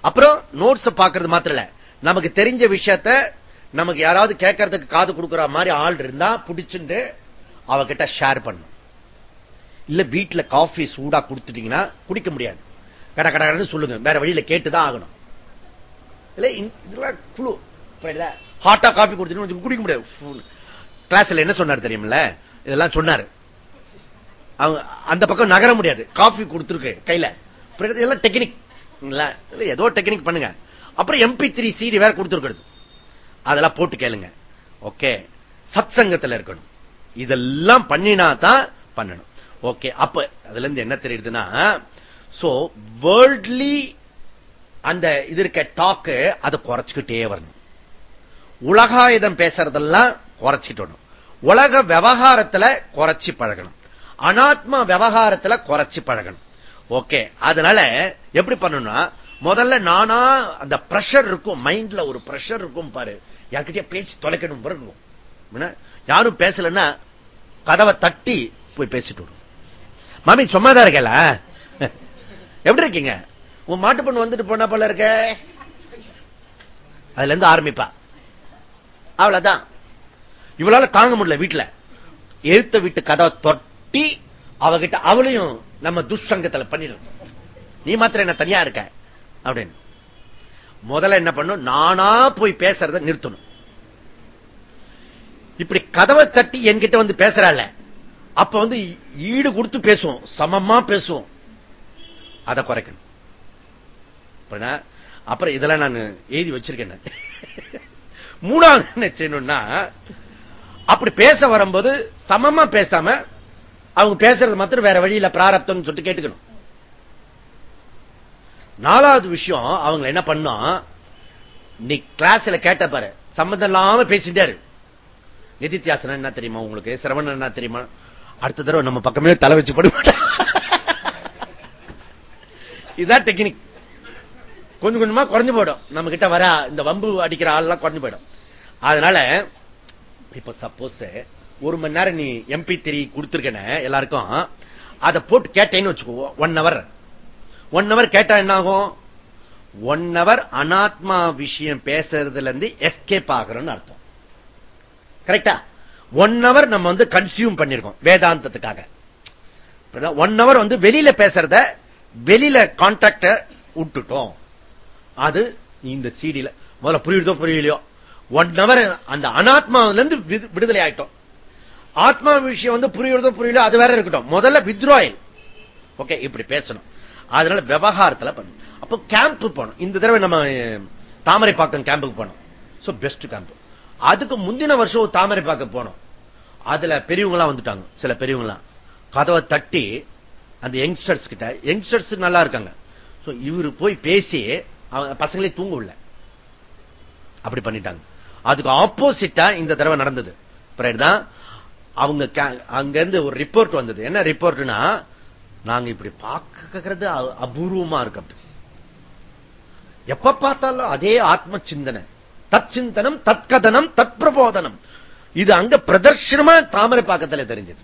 அப்புறம் நோட்ஸ் பார்க்கறது மாத்திரம் இல்ல நமக்கு தெரிஞ்ச விஷயத்த நமக்கு யாராவது கேட்கறதுக்கு காது கொடுக்குற மாதிரி ஆள் இருந்தா பிடிச்சுட்டு அவகிட்ட ஷேர் பண்ணும் இல்ல வீட்டுல காஃபி சூடா கொடுத்துட்டீங்கன்னா குடிக்க முடியாது. கட கடன்னு சொல்லுங்க. வேற வழியில கேட்டுதான் ஆகணும். இல்ல இதெல்லாம் குழு. ஹாட்டா காஃபி கொடுத்துட்டு குடிக்க முடியாது. கிளாஸ்ல என்ன சொன்னார் தெரியுமில்ல? இதெல்லாம் சொன்னாரு. அவங்க அந்த பக்கம் நகர முடியாது. காஃபி கொடுத்துருக்கு கையில. இதெல்லாம் டெக்னிக் ஏதோ டெக்னிக் பண்ணுங்க. அப்புறம் எம்பி த்ரீ சிடி வேற கொடுத்துருக்கிறது. அதெல்லாம் போட்டு கேளுங்க. ஓகே சத் சங்கத்தில் இருக்கணும். இதெல்லாம் பண்ணினா தான் பண்ணணும். ஓகே அப்ப அதுல இருந்து என்ன தெரியுதுன்னா சோ வேர்ல்ட்லி அந்த இது இருக்க டாக்கு அதை குறைச்சுக்கிட்டே வரணும். உலகாயுதம் பேசுறதெல்லாம் குறைச்சிட்டு உலக விவகாரத்துல குறைச்சி பழகணும். அனாத்மா விவகாரத்துல குறைச்சி பழகணும். ஓகே அதனால எப்படி பண்ணணும்னா முதல்ல நானா அந்த பிரஷர் இருக்கும் மைண்ட்ல ஒரு பிரஷர் இருக்கும் பாரு. யார்கிட்டயே பேசி தொலைக்கணும் இருக்கும் யாரும் பேசலன்னா கதவை தட்டி போய் பேசிட்டு வரும். மாமி சும்மாதான் இருக்கல? எப்படி இருக்கீங்க? உன் மாட்டு பொண்ணு வந்துட்டு போனா போல இருக்க. அதுல இருந்து ஆரம்பிப்பா. அவ்வளவுதான். இவளால தாங்க முடியல வீட்டுல. எழுத்த வீட்டு கதவை தொட்டி அவகிட்ட அவளையும் நம்ம துஷ்சங்கத்துல பண்ணிடும் நீ மாத்திரம் என்ன தனியா இருக்க? அப்படின்னு. முதல்ல என்ன பண்ணும்? நானா போய் பேசுறத நிறுத்தணும். இப்படி கதவை தட்டி என்கிட்ட வந்து பேசுறாள் அப்ப வந்து ஈடு கொடுத்து பேசுவோம். சமமா பேசுவோம். அதை குறைக்கணும். அப்புறம் இதெல்லாம் நான் எழுதி வச்சிருக்கேன் மூணாவது என்ன செய்யணும்னா அப்படி பேச வரும்போது சமமா பேசாம அவங்க பேசுறது மாத்திரம் வேற வழியில பிராரப்தம் சொல்லிட்டு கேட்டுக்கணும். நாலாவது விஷயம் அவங்க என்ன பண்ணோம் நீ கிளாஸ்ல கேட்ட பாரு சம்பந்தம் இல்லாம பேசிட்டாரு நிதித்தியாசனம் என்ன தெரியுமா உங்களுக்கு? சிரவணன் என்ன தெரியுமா? அடுத்த தடவை நம்ம பக்கமே தலை வச்சு படுமாட்ட இதுதான் டெக்னிக் கொஞ்சம் கொஞ்சமா குறைஞ்சு போயிடும். நம்ம கிட்ட வர இந்த வம்பு அடிக்கிற ஆள்லாம் குறைஞ்சு போயிடும். அதனால இப்ப சப்போஸ் ஒரு மணி நேரம் நீ எம்பி த்ரீ கொடுத்துருக்கன எல்லாருக்கும் அதை போட்டு கேட்டேன்னு வச்சுக்கோ ஒன் ஹவர் ஒன் ஹவர் கேட்டா என்ன ஆகும் ஒன் ஹவர் அனாத்மா விஷயம் பேசுறதுல இருந்து எஸ்கேப் ஆகிறோம்னு அர்த்தம். கரெக்டா ஒன் ஹவர் நம்ம வந்து கன்சியூம் பண்ணிருக்கோம் வேதாந்தத்துக்காக. ஒன் ஹவர் வந்து வெளியில பேசுறத வெளியில கான்டாக்ட விட்டுட்டோம். அது இந்த சீடியில முதல்ல புரியுதோ புரியலையோ? ஒன் ஹவர் அந்த அனாத்மாவில இருந்து விடுதலை ஆயிட்டோம் ஆத்மா விஷயம் வந்து புரியுறதோ புரியல அது வேற இருக்கட்டும். முதல்ல வித்ராயல் ஓகே இப்படி பேசணும். அதனால விவகாரத்துல பண்ணும் அப்போ கேம்ப் போனோம் இந்த தடவை நம்ம தாமரைப்பாக்கம் கேம்புக்கு போனோம் சோ பெஸ்ட் கேம்ப் அதுக்கு முந்தின வருஷம் தாமரை பார்க்க போனோம். அதுல பெரியவங்களாம் வந்துட்டாங்க. சில பெரியவங்க கதவை தட்டி அந்த யங்ஸ்டர்ஸ் கிட்ட யங்ஸ்டர்ஸ் நல்லா இருக்காங்க. இவரு போய் பேசி பசங்களே தூங்க விடல அப்படி பண்ணிட்டாங்க. அதுக்கு ஆப்போசிட்டா இந்த தடவை நடந்தது. அவங்க அங்க இருந்து ஒரு ரிப்போர்ட் வந்தது. என்ன ரிப்போர்ட்னா நாங்க இப்படி பார்க்கறது அபூர்வமா இருக்கு அப்படி. எப்ப பார்த்தாலும் அதே ஆத்ம சிந்தனை. தத் சிந்தனம் தற்கதனம் தத் பிரபோதனம் இது அங்க பிரதர்ஷனமா தாமரை பாக்கத்துல தெரிஞ்சது.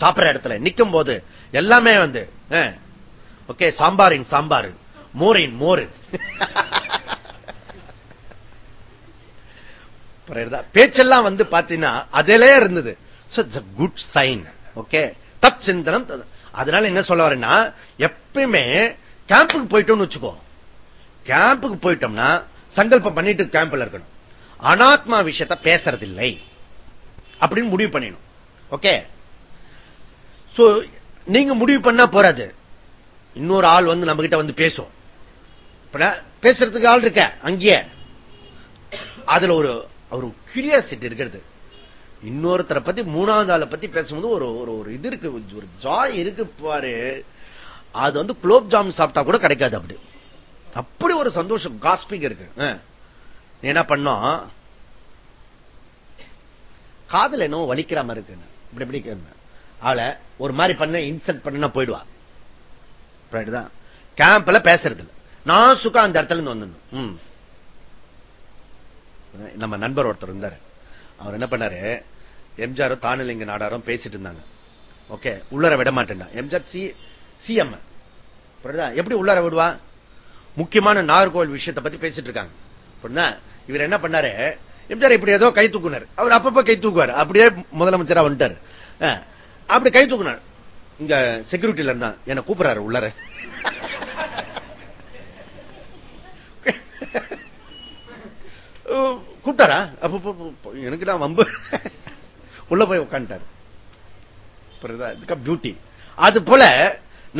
சாப்பிடுற இடத்துல நிக்கும் போது எல்லாமே வந்து ஓகே சாம்பாரின் சாம்பார். மோரின் மோர். பேச்செல்லாம் வந்து பாத்தீங்கன்னா அதிலே இருந்தது. குட் சைன் ஓகே தத் சிந்தனம் அதனால என்ன சொல்ல வரேன்னா எப்பயுமே கேம்புக்கு போயிட்டோம்னு வச்சுக்கோ. கேம்புக்கு போயிட்டோம்னா சங்கல்பம் பண்ணிட்டு கேம்ப்ல இருக்கணும். அனாத்மா விஷயத்த பேசறதில்லை. அப்படின்னு முடிவு பண்ணிடணும். ஓகே நீங்க முடிவு பண்ணா போறாது. இன்னொரு ஆள் வந்து நம்ம கிட்ட வந்து பேசும். பேசுறதுக்கு ஆள் இருக்க அங்கேயே. அதுல ஒரு ஒரு கியூரியாசிட்டி இருக்கிறது. இன்னொருத்தரை பத்தி மூணாவது ஆளை பத்தி பேசும்போது ஒரு ஒரு இது இருக்கு ஒரு ஜாய் இருக்கு பாரு. அது வந்து குலோப் ஜாம் சாப்பிட்டா கூட கிடைக்காது அப்படி. அப்படி ஒரு சந்தோஷம் காஸ்பிங் இருக்கு. என்ன பண்ணோம் காதல் என்ன வலிக்கிற மாதிரி இருக்கு இப்படி இப்படி அவளை ஒரு மாதிரி பண்ண இன்சல்ட் பண்ண போயிடுவா. கேம்ப்ல பேசுறது நான் சுக்கா அந்த இடத்துல இருந்து வந்துடணும் நம்ம நண்பர் ஒருத்தர் இருந்தாரு. அவர் என்ன பண்ணாரு? எம்ஜிஆரும் தானிலிங்க நாடாரும் பேசிட்டு இருந்தாங்க. ஓகே உள்ளர விட மாட்டேன் எம்ஜிஆர் சி சிஎம். எப்படி உள்ளர விடுவா? முக்கியமான நாகர்கோவில் விஷயத்தை பத்தி பேசிட்டு இருக்காங்க. இவர் என்ன பண்ணாரு? எம்ஜிஆர் இப்படி ஏதோ கை தூக்குனார். அவர் அப்பப்ப கை தூக்குவார். அப்படியே முதலமைச்சரா வந்துட்டாரு. அப்படி கை தூக்குனார். இங்க செக்யூரிட்டில இருந்தா என்ன கூப்பிடுறாரு உள்ளர. கூப்பிட்டாரா? அப்ப எனக்கு தான் வம்பு. உள்ள போய் உட்காந்துட்டாரு பியூட்டி அது போல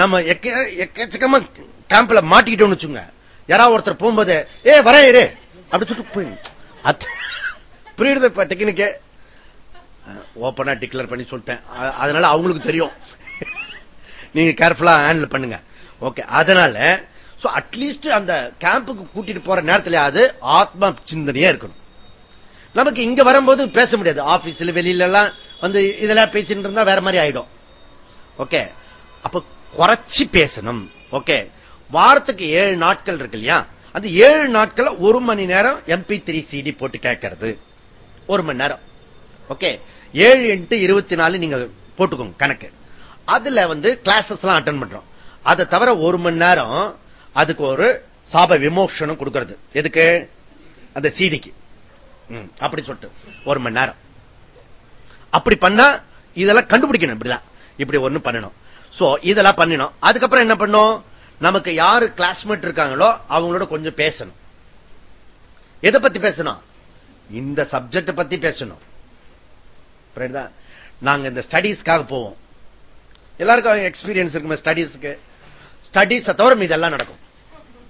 நம்ம எக்கச்சக்கமா கேம்ப்ல மாட்டிக்கிட்டோம்னு வச்சுங்க யாராவது ஒருத்தர் போகும்போது ஏ வரேன் இரு. அப்படி சொல்லிட்டு போய் புரியுது இப்ப டெக்னிக்கு ஓப்பனா டிக்ளேர் பண்ணி சொல்லிட்டேன். அதனால அவங்களுக்கு தெரியும். நீங்க கேர்ஃபுல்லா ஹேண்டில் பண்ணுங்க. ஓகே அதனால அட்லீஸ்ட் அந்த கேம்புக்கு கூட்டிட்டு போற நேரத்திலேயாவது ஆத்ம சிந்தனையா இருக்கணும். நமக்கு இங்க வரும்போது பேச முடியாது. ஆபீஸ்ல வெளியில எல்லாம் வந்து இதெல்லாம் பேசிட்டு இருந்தா வேற மாதிரி ஆயிடும். ஓகே. அப்ப குறைச்சி பேசணும். ஓகே. வாரத்துக்கு ஏழு நாட்கள் இருக்கு இல்லையா? அந்த ஏழு நாட்கள் ஒரு மணி நேரம் எம்பி த்ரீ சிடி போட்டு கேட்கறது. ஒரு மணி நேரம். ஓகே. ஏழு எட்டு இருபத்தி நாலு நீங்க போட்டுக்கோங்க கணக்கு. அதுல வந்து கிளாஸஸ் எல்லாம் அட்டன் பண்றோம். அதை தவிர ஒரு மணி நேரம் அதுக்கு ஒரு சாப விமோஷனம் கொடுக்கிறது. எதுக்கு? அந்த சீடிக்கு அப்படி சொல்லிட்டு ஒரு மணி நேரம். அப்படி பண்ணா இதெல்லாம் கண்டுபிடிக்கணும் இப்படிதான். இப்படி ஒண்ணு பண்ணணும். சோ இதெல்லாம் பண்ணணும் அதுக்கப்புறம் என்ன பண்ணும்? நமக்கு யாரு கிளாஸ்மேட் இருக்காங்களோ அவங்களோட கொஞ்சம் பேசணும். எதை பத்தி பேசணும்? இந்த சப்ஜெக்ட் பத்தி பேசணும். நாங்க இந்த ஸ்டடீஸ்க்காக போவோம். எல்லாருக்கும் எக்ஸ்பீரியன்ஸ் இருக்குமே ஸ்டடீஸ்க்கு ஸ்டடீஸ் தவிர இதெல்லாம் நடக்கும்.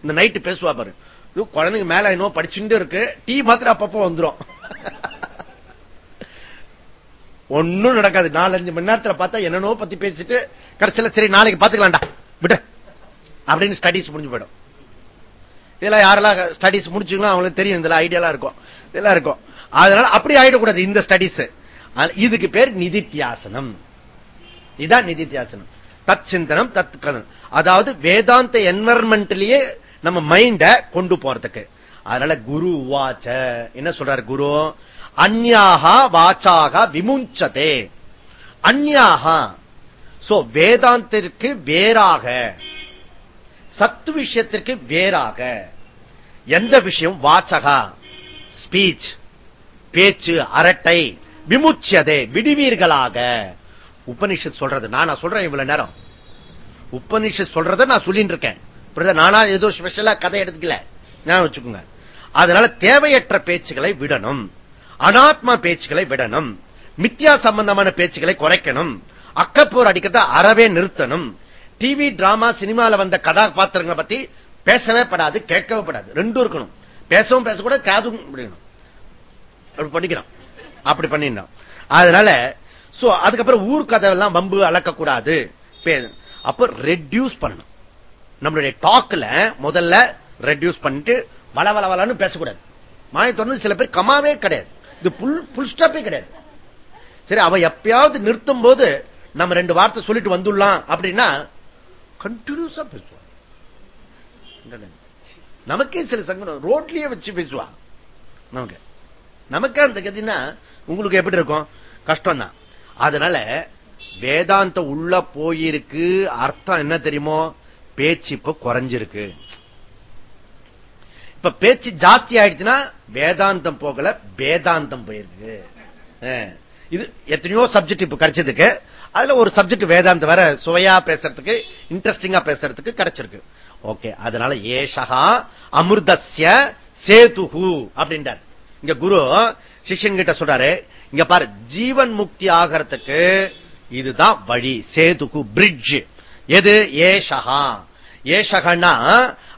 இந்த நைட்டு பேசுவா பாரு. குழந்தைங்க மேல இன்னும் படிச்சுட்டு இருக்கு. டீ மாத்திரம் அப்பப்போ வந்துடும் ஒன்னும் நடக்காது. நாலஞ்சு மணி நேரத்துல பார்த்தா என்னனோ பத்தி பேசிட்டு கடைசியில சரி நாளைக்கு பாத்துக்கலாம்டா. விட்டு அப்படின்னு ஸ்டடிஸ் முடிஞ்சு போயிடும். இதெல்லாம் யாரெல்லாம் ஸ்டடிஸ் முடிச்சுங்களோ அவங்களுக்கு தெரியும். இதெல்லாம் ஐடியாலாம் இருக்கும். இதெல்லாம் இருக்கும். அதனால அப்படி ஆயிடக்கூடாது இந்த ஸ்டடிஸ் இதுக்கு பேர் நிதித்தியாசனம். இதுதான் நிதித்தியாசனம். தத் சிந்தனம் தத் கதனம் அதாவது வேதாந்த என்வரன்மெண்ட்லயே நம்ம மைண்ட கொண்டு போறதுக்கு. அதனால குரு வாச்ச என்ன சொல்றாரு குரு? அந்யாக வாச்சாக விமுஞ்சதே. அந்யாக. சோ வேதாந்திற்கு வேறாக. சத்து விஷயத்திற்கு வேறாக. எந்த விஷயம்? வாச்சகா. ஸ்பீச் பேச்சு அரட்டை. விமுச்சதே. விடுவீர்களாக. உபனிஷத் சொல்றது. நான் சொல்றேன் இவ்வளவு நேரம். உபனிஷத் சொல்றத நான் சொல்லிட்டு இருக்கேன். நானா ஏதோ ஸ்பெஷலா கதை எடுத்துக்கல. நான் வச்சுக்கோங்க. அதனால தேவையற்ற பேச்சுகளை விடணும். அனாத்மா பேச்சுகளை விடணும். மித்யா சம்பந்தமான பேச்சுகளை குறைக்கணும். அக்கப்போர் அடிக்கிறத அறவே நிறுத்தணும். டிவி டிராமா சினிமால வந்த கதாபாத்திரங்களை பத்தி பேசவே படாது கேட்கவே படாது. ரெண்டும் இருக்கணும். பேசவும் பேசக்கூடாது காதும் முடியணும். அப்படி பண்ணிக்கிறோம். அப்படி பண்ணிடலாம் அதனால சோ அதுக்கப்புறம் ஊர் கதை எல்லாம் வம்பு அளக்கக்கூடாது அப்ப ரெடியூஸ் பண்ணணும். நம்மளுடைய டாக்ல முதல்ல ரெடியூஸ் பண்ணிட்டு வள வள வளன்னு பேசக்கூடாது. மாய தொடர்ந்து சில பேர் கமாவே கிடையாது. இது புல் புல் ஸ்டாப்பே கிடையாது. சரி அவ எப்பயாவது நிறுத்தும் போது நம்ம ரெண்டு வார்த்தை சொல்லிட்டு வந்துடலாம் அப்படின்னா கண்டினியூஸா பேசுவான் நமக்கே சில சங்கடம். ரோட்லயே வச்சு பேசுவா. நமக்கு. நமக்கு அந்த கதினா உங்களுக்கு எப்படி இருக்கும்? கஷ்டம் தான் அதனால வேதாந்த உள்ள போயிருக்கு. அர்த்தம் என்ன தெரியுமோ? பேச்சு இப்ப குறைஞ்சிருக்கு. இப்ப பேச்சு ஜாஸ்தி ஆயிடுச்சுன்னா வேதாந்தம் போகல வேதாந்தம் போயிருக்கு. இது எத்தனையோ சப்ஜெக்ட் இப்ப கிடைச்சதுக்கு. அதுல ஒரு சப்ஜெக்ட் வேதாந்தம் வேற சுவையா பேசுறதுக்கு இன்ட்ரெஸ்டிங்கா பேசுறதுக்கு கிடைச்சிருக்கு. ஓகே அதனால ஏஷகா அமிர்தஸ்ய சேதுகு அப்படின்றார். இங்க குரு சிஷியன் கிட்ட சொல்றாரு இங்க பாரு ஜீவன் முக்தி ஆகிறதுக்கு இதுதான் வழி சேதுகு பிரிட்ஜ் எது? ஏஷகா ஏஷகனா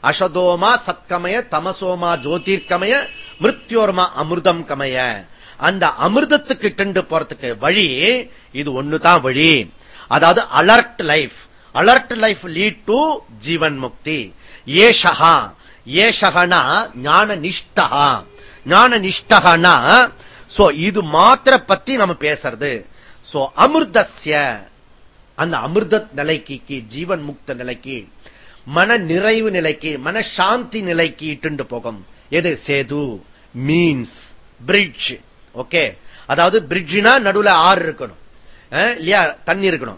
அசதோமா சத்கமய தமசோமா ஜோதிர்கமய மிருத்யோர்மா அமிர்தம் கமய. அந்த அமிர்தத்துக்கு டெண்டு போறதுக்கு வழி இது ஒண்ணுதான் வழி. அதாவது alert life alert life lead to ஜீவன் முக்தி. ஏஷகா ஏஷகனா ஞான நிஷ்டகா ஞான நிஷ்டகனா சோ இது மாத்திர பத்தி நம்ம பேசுறது. சோ அமிர்தஸ்ய. அந்த அமிர்த நிலைக்கு ஜீவன் முக்த நிலைக்கு மன நிறைவு நிலைக்கு மன சாந்தி நிலைக்கு இட்டு போகும். எது? சேது மீன்ஸ் பிரிட்ஜ் ஓகே அதாவது பிரிட்ஜினா நடுவுல ஆறு இருக்கணும். இல்லையா? தண்ணி இருக்கணும்.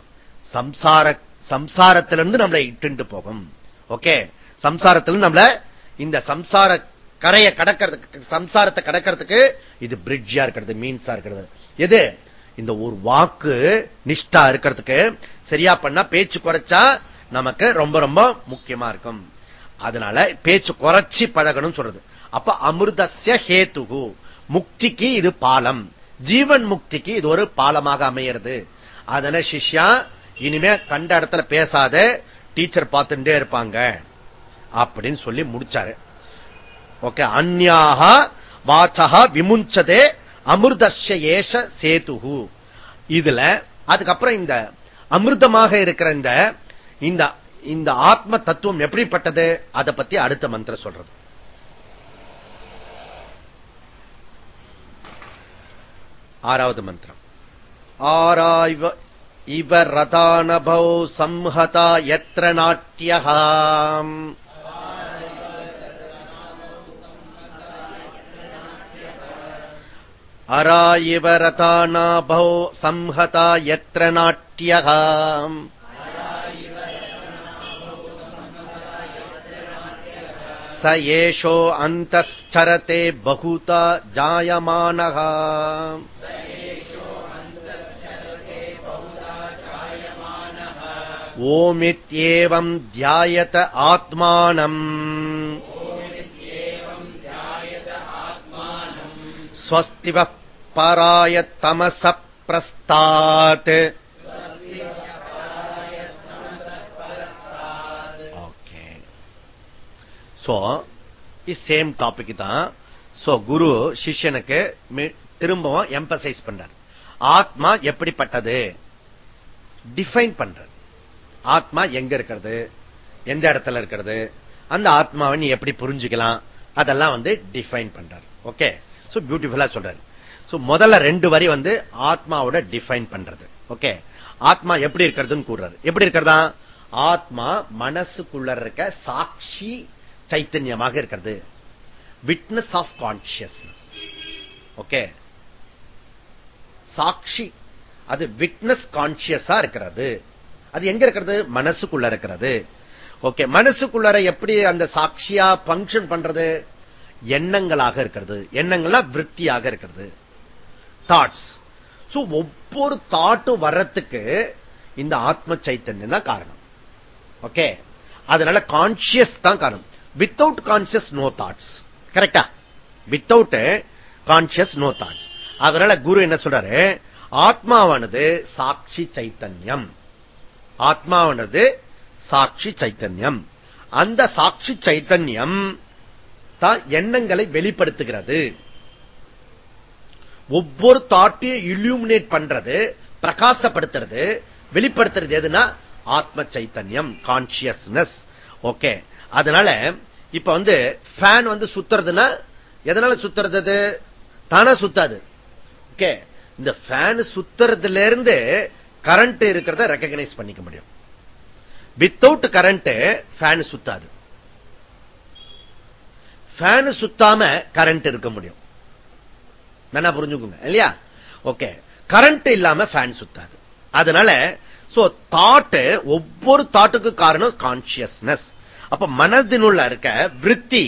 சம்சார சம்சாரத்திலிருந்து நம்மளை இட்டு போகும். ஓகே சம்சாரத்திலிருந்து நம்மள இந்த சம்சார கரையை கடக்கிறதுக்கு சம்சாரத்தை கடக்கிறதுக்கு இது பிரிட்ஜா இருக்கிறது மீன்ஸா இருக்கிறது. எது? இந்த ஒரு வாக்கு நிஷ்டா இருக்கிறதுக்கு சரியா பண்ணா பேச்சு குறைச்சா நமக்கு ரொம்ப ரொம்ப முக்கியமா இருக்கும். அதனால பேச்சு குறைச்சி பழகணும் சொல்றது. அப்ப அமிர்தசிய ஹேத்துகு முக்திக்கு இது பாலம். ஜீவன் முக்திக்கு இது ஒரு பாலமாக அமையிறது. அதனால சிஷ்யா இனிமே கண்ட இடத்துல பேசாத டீச்சர் பார்த்துட்டே இருப்பாங்க. அப்படின்னு சொல்லி முடிச்சாரு. ஓகே அந்யாக வாச்சகா விமுஞ்சதே அமிர்தஷ ஏஷ சேதுகு இதுல அதுக்கப்புறம் இந்த அமிர்தமாக இருக்கிற இந்த இந்த இந்த ஆத்ம தத்துவம் எப்படிப்பட்டது? அதை பத்தி அடுத்த மந்திரம் சொல்றது. ஆறாவது மந்திரம். ஆராய்வ இவ ரதானபௌ சம்ஹதா எத்திர நாட்டியகாம் अरायिव रतानाभौ संहता यत्र नाट्यः स एषो अन्तश्चरते बहुता जायमानः ओमित्येवम् ध्यायत आत्मानम् स्वस्तिवः பராய தமச பிரஸ்தாத் ஓகே சோ சேம் டாபிக் தான். சோ குரு சிஷ்யனுக்கு திரும்பவும் எம்பசைஸ் பண்றார். ஆத்மா எப்படிப்பட்டது? டிஃபைன் பண்ற ஆத்மா எங்க இருக்கிறது? எந்த இடத்துல இருக்கிறது? அந்த ஆத்மாவை நீ எப்படி புரிஞ்சுக்கலாம்? அதெல்லாம் வந்து டிஃபைன் பண்றார். ஓகே சோ பியூட்டிஃபுல்லா சொல்றாரு. முதல்ல ரெண்டு வரி வந்து ஆத்மாவோட டிஃபைன் பண்றது. ஓகே ஆத்மா எப்படி இருக்கிறதுன்னு கூடுறாரு எப்படி இருக்கிறதா? ஆத்மா மனசுக்குள்ள இருக்க சாட்சி சைத்தன்யமாக இருக்கிறது. விட்னஸ் ஆஃப் கான்சியஸ்னஸ் ஓகே சாட்சி. அது விட்னஸ் கான்சியஸா இருக்கிறது. அது எங்க இருக்கிறது? மனசுக்குள்ள இருக்கிறது. ஓகே மனசுக்குள்ளர எப்படி அந்த சாட்சியா பங்கன் பண்றது? எண்ணங்களாக இருக்கிறது. எண்ணங்கள்லாம் விற்த்தியாக இருக்கிறது. தாட்ஸ் ஒவ்வொரு தாட்டும் வர்றதுக்கு இந்த ஆத்ம சைத்தன்யம் தான் காரணம். ஓகே அதனால கான்சியஸ் தான் காரணம். வித்தவுட் கான்சியஸ் நோ தாட்ஸ் கரெக்டா வித்தவுட் கான்சியஸ் நோ தாட்ஸ் அதனால குரு என்ன சொல்றாரு? ஆத்மாவானது சாட்சி சைத்தன்யம். ஆத்மாவானது சாட்சி சைத்தன்யம். அந்த சாட்சி சைத்தன்யம் தான் எண்ணங்களை வெளிப்படுத்துகிறது. ஒவ்வொரு தாட்டையும் இல்யூமினேட் பண்றது பிரகாசப்படுத்துறது வெளிப்படுத்துறது எதுனா ஆத்ம சைத்தன்யம் கான்சியஸ்னஸ் ஓகே அதனால இப்ப வந்து ஃபேன் வந்து சுத்துறதுன்னா எதனால சுத்துறது தானா சுத்தாது. ஓகே இந்த ஃபேன் சுத்துறதுல இருந்து கரண்ட் இருக்கிறத ரெக்கக்னைஸ் பண்ணிக்க முடியும். வித்தவுட் கரண்ட் ஃபேன் சுத்தாது. ஃபேன் சுத்தாம கரண்ட் இருக்க முடியும். நல்லா புரிஞ்சுக்கோங்க இல்லையா? ஓகே கரண்ட் இல்லாம ஃபேன் சுத்தாது. அதனால சோ தாட்டு ஒவ்வொரு தாட்டுக்கு காரணம் கான்சியஸ்னஸ் அப்ப மனதினுள்ள இருக்க விற்பி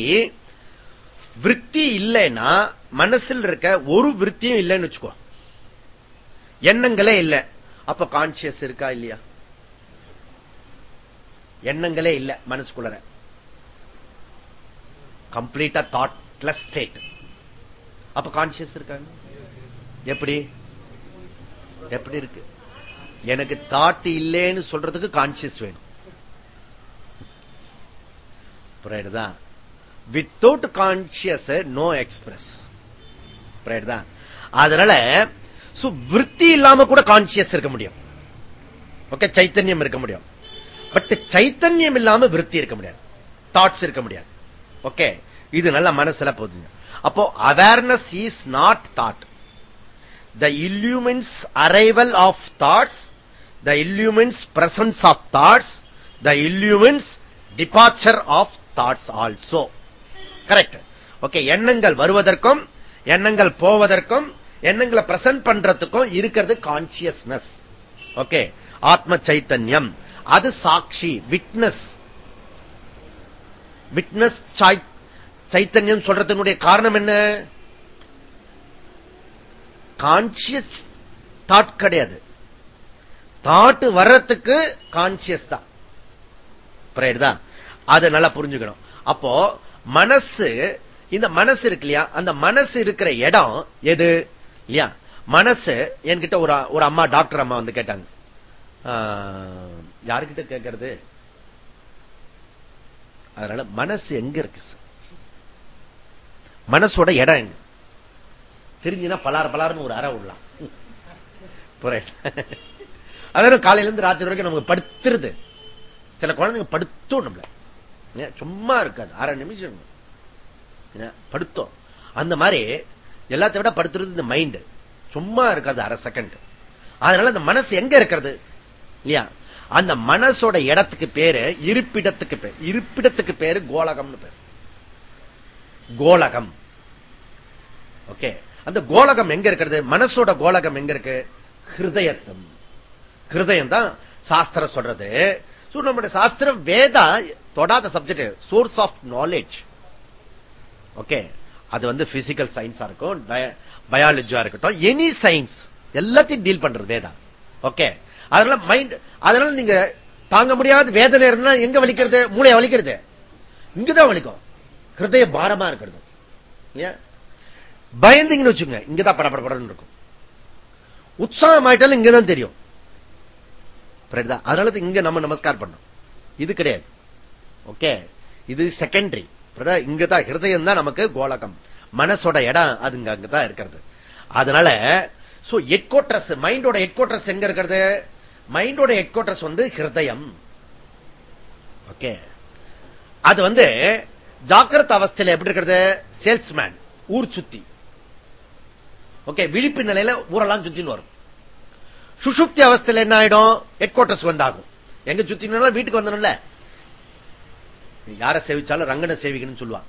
விற்பி இல்லைன்னா மனசில் இருக்க ஒரு விற்த்தியும் இல்லைன்னு வச்சுக்கோ. எண்ணங்களே இல்லை. அப்ப கான்சியஸ் இருக்கா இல்லையா? எண்ணங்களே இல்ல மனசுக்குள்ள கம்ப்ளீட்டா தாட்லெஸ் ஸ்டேட் அப்ப கான்சியஸ் இருக்காங்க. எப்படி? எப்படி இருக்கு? எனக்கு தாட் இல்லைன்னு சொல்றதுக்கு கான்சியஸ் வேணும். புரியுதுதான் வித்தவுட் கான்சியஸ் நோ எக்ஸ்பிரஸ் புரியுதுதான் அதனால விற்பி இல்லாம கூட கான்சியஸ் இருக்க முடியும். ஓகே சைத்தன்யம் இருக்க முடியும். பட் சைத்தன்யம் இல்லாம விற்பி இருக்க முடியாது. தாட்ஸ் இருக்க முடியாது. ஓகே இது நல்ல மனசுல போதுங்க. அப்போ awareness is not thought the illumines arrival of thoughts the illumines presence of thoughts the illumines departure of thoughts also correct okay எண்ணங்கள் வருவதற்கும் எண்ணங்கள் போவதற்கும் எண்ணங்களை பிரசன்ட் பண்றதுக்கும் இருக்கிறது கான்சியஸ்னஸ் ஓகே ஆத்ம சைத்தன்யம். அது சாட்சி விட்னஸ் விட்னஸ் சைத்தன்யம் சொல்றதுனுடைய காரணம் என்ன? கான்சியஸ் தாட் கிடையாது. தாட் வர்றதுக்கு கான்சியஸ் தான். புரியுதா? அதை நல்லா புரிஞ்சுக்கணும். அப்போ மனசு இந்த மனசு இருக்கு இல்லையா? அந்த மனசு இருக்கிற இடம் எது? இல்லையா? மனசு என்கிட்ட ஒரு ஒரு அம்மா டாக்டர் அம்மா வந்து கேட்டாங்க. யாருக்கிட்ட கேட்கறது? அதனால மனசு எங்க இருக்கு மனசோட இடம் தெரிஞ்சுன்னா பலார் பலார்னு ஒரு அறை விடலாம் அதாவது காலையில இருந்து ராத்திரி வரைக்கும் நமக்கு படுத்துருது. சில குழந்தைங்க படுத்தோம் நம்மள. சும்மா இருக்காது. அரை நிமிஷம். படுத்தோம். அந்த மாதிரி எல்லாத்த விட படுத்துறது இந்த மைண்ட் சும்மா இருக்காது அரை செகண்ட் அதனால அந்த மனசு எங்க இருக்கிறது? இல்லையா? அந்த மனசோட இடத்துக்கு பேரு இருப்பிடத்துக்கு பேர் இருப்பிடத்துக்கு பேரு கோலகம்னு பேர். கோலகம். ஓகே. அந்த கோலகம் எங்க இருக்கிறது? மனசோட கோலகம் எங்க இருக்கு? ஹிருதயத்தம். ஹிருதயம் தான் சாஸ்திரம் சொல்றது. நம்முடைய சாஸ்திரம் வேதா தொடாத subject source of knowledge okay. அது வந்து பிசிக்கல் சயின்ஸா இருக்கும் பயாலஜியா இருக்கட்டும் எனி சயின்ஸ் எல்லாத்தையும் டீல் பண்றது வேதா. ஓகே. அதனால மைண்ட் அதனால நீங்க தாங்க முடியாத வேதனை இருந்தா எங்க வலிக்கிறது? மூளையை வலிக்கிறது. இங்கதான் வலிக்கும். ஹிருதய பாரமா இருக்கிறது பயந்தீங்கன்னு வச்சுங்க இங்கதான் படப்படப்படன்னு இருக்கும். உற்சாகம் ஆயிட்டாலும் இங்கதான் தெரியும். அதனால இங்க நம்ம நமஸ்கார் பண்ணோம். இது கிடையாது. ஓகே? இது செகண்டரி இங்கதான் ஹிருதயம் தான் நமக்கு கோலகம். மனசோட இடம் அது இங்க அங்கதான் இருக்கிறது. அதனால ஹெட் குவார்டர்ஸ் மைண்டோட ஹெட் குவார்டர்ஸ் எங்க இருக்கிறது? மைண்டோட ஹெட் குவார்டர்ஸ் வந்து ஹிருதயம். ஓகே? அது வந்து ஜாக்கிரத அவஸ்தையில் எப்படி இருக்கிறது? சேல்ஸ்மேன் ஊர் சுத்தி. ஓகே விழிப்பு நிலையில ஊரெல்லாம் சுத்தின்னு வரும். சுசுப்தி அவஸ்தையில் என்ன ஆயிடும்? ஹெட் குவார்டர்ஸ் வந்தாகும். எங்க சுத்தினாலும் வீட்டுக்கு வந்தனும்ல. யார சேவிச்சாலும் ரங்கனை சேவிக்கணும்னு சொல்லுவான்.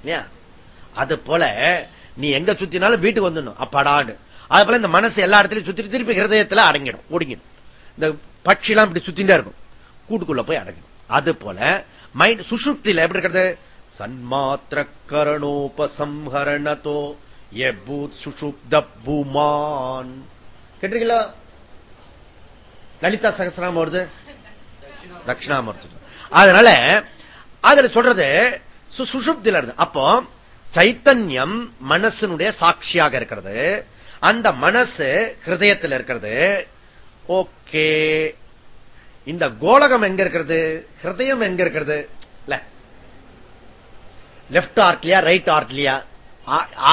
இல்லையா? அது போல நீ எங்க சுத்தினாலும் வீட்டுக்கு வந்துடணும். அப்பாடாடு அது போல இந்த மனசு எல்லா இடத்துலயும் சுத்தி திருப்பி ஹிருதயத்துல அடங்கிடும் ஓடிங்கிடும் இந்த பட்சி எல்லாம் இப்படி சுத்திட்டே இருக்கும். கூட்டுக்குள்ள போய் அடங்கிடும். அது போல மைண்ட் சுசுப்தியில எப்படி இருக்கிறது? சன்மாத்திர கரணோபசம்ஹரணத்தோ எபூத் சுஷுப்த பூமான். கேட்டிருக்கீங்களா? லலிதா சகசராம வருது தட்சிணாமூர்த்தி அதனால அதுல சொல்றது சுசுப்தில இருந்து. அப்போ சைத்தன்யம் மனசனுடைய சாட்சியாக இருக்கிறது. அந்த மனசு ஹிருதயத்தில் இருக்கிறது. ஓகே. இந்த கோலகம் எங்க இருக்கிறது? ஹிருதயம் எங்க இருக்கிறது? லெப்ட் ஆர்ட்லியா ரைட் ஆர்ட்லியா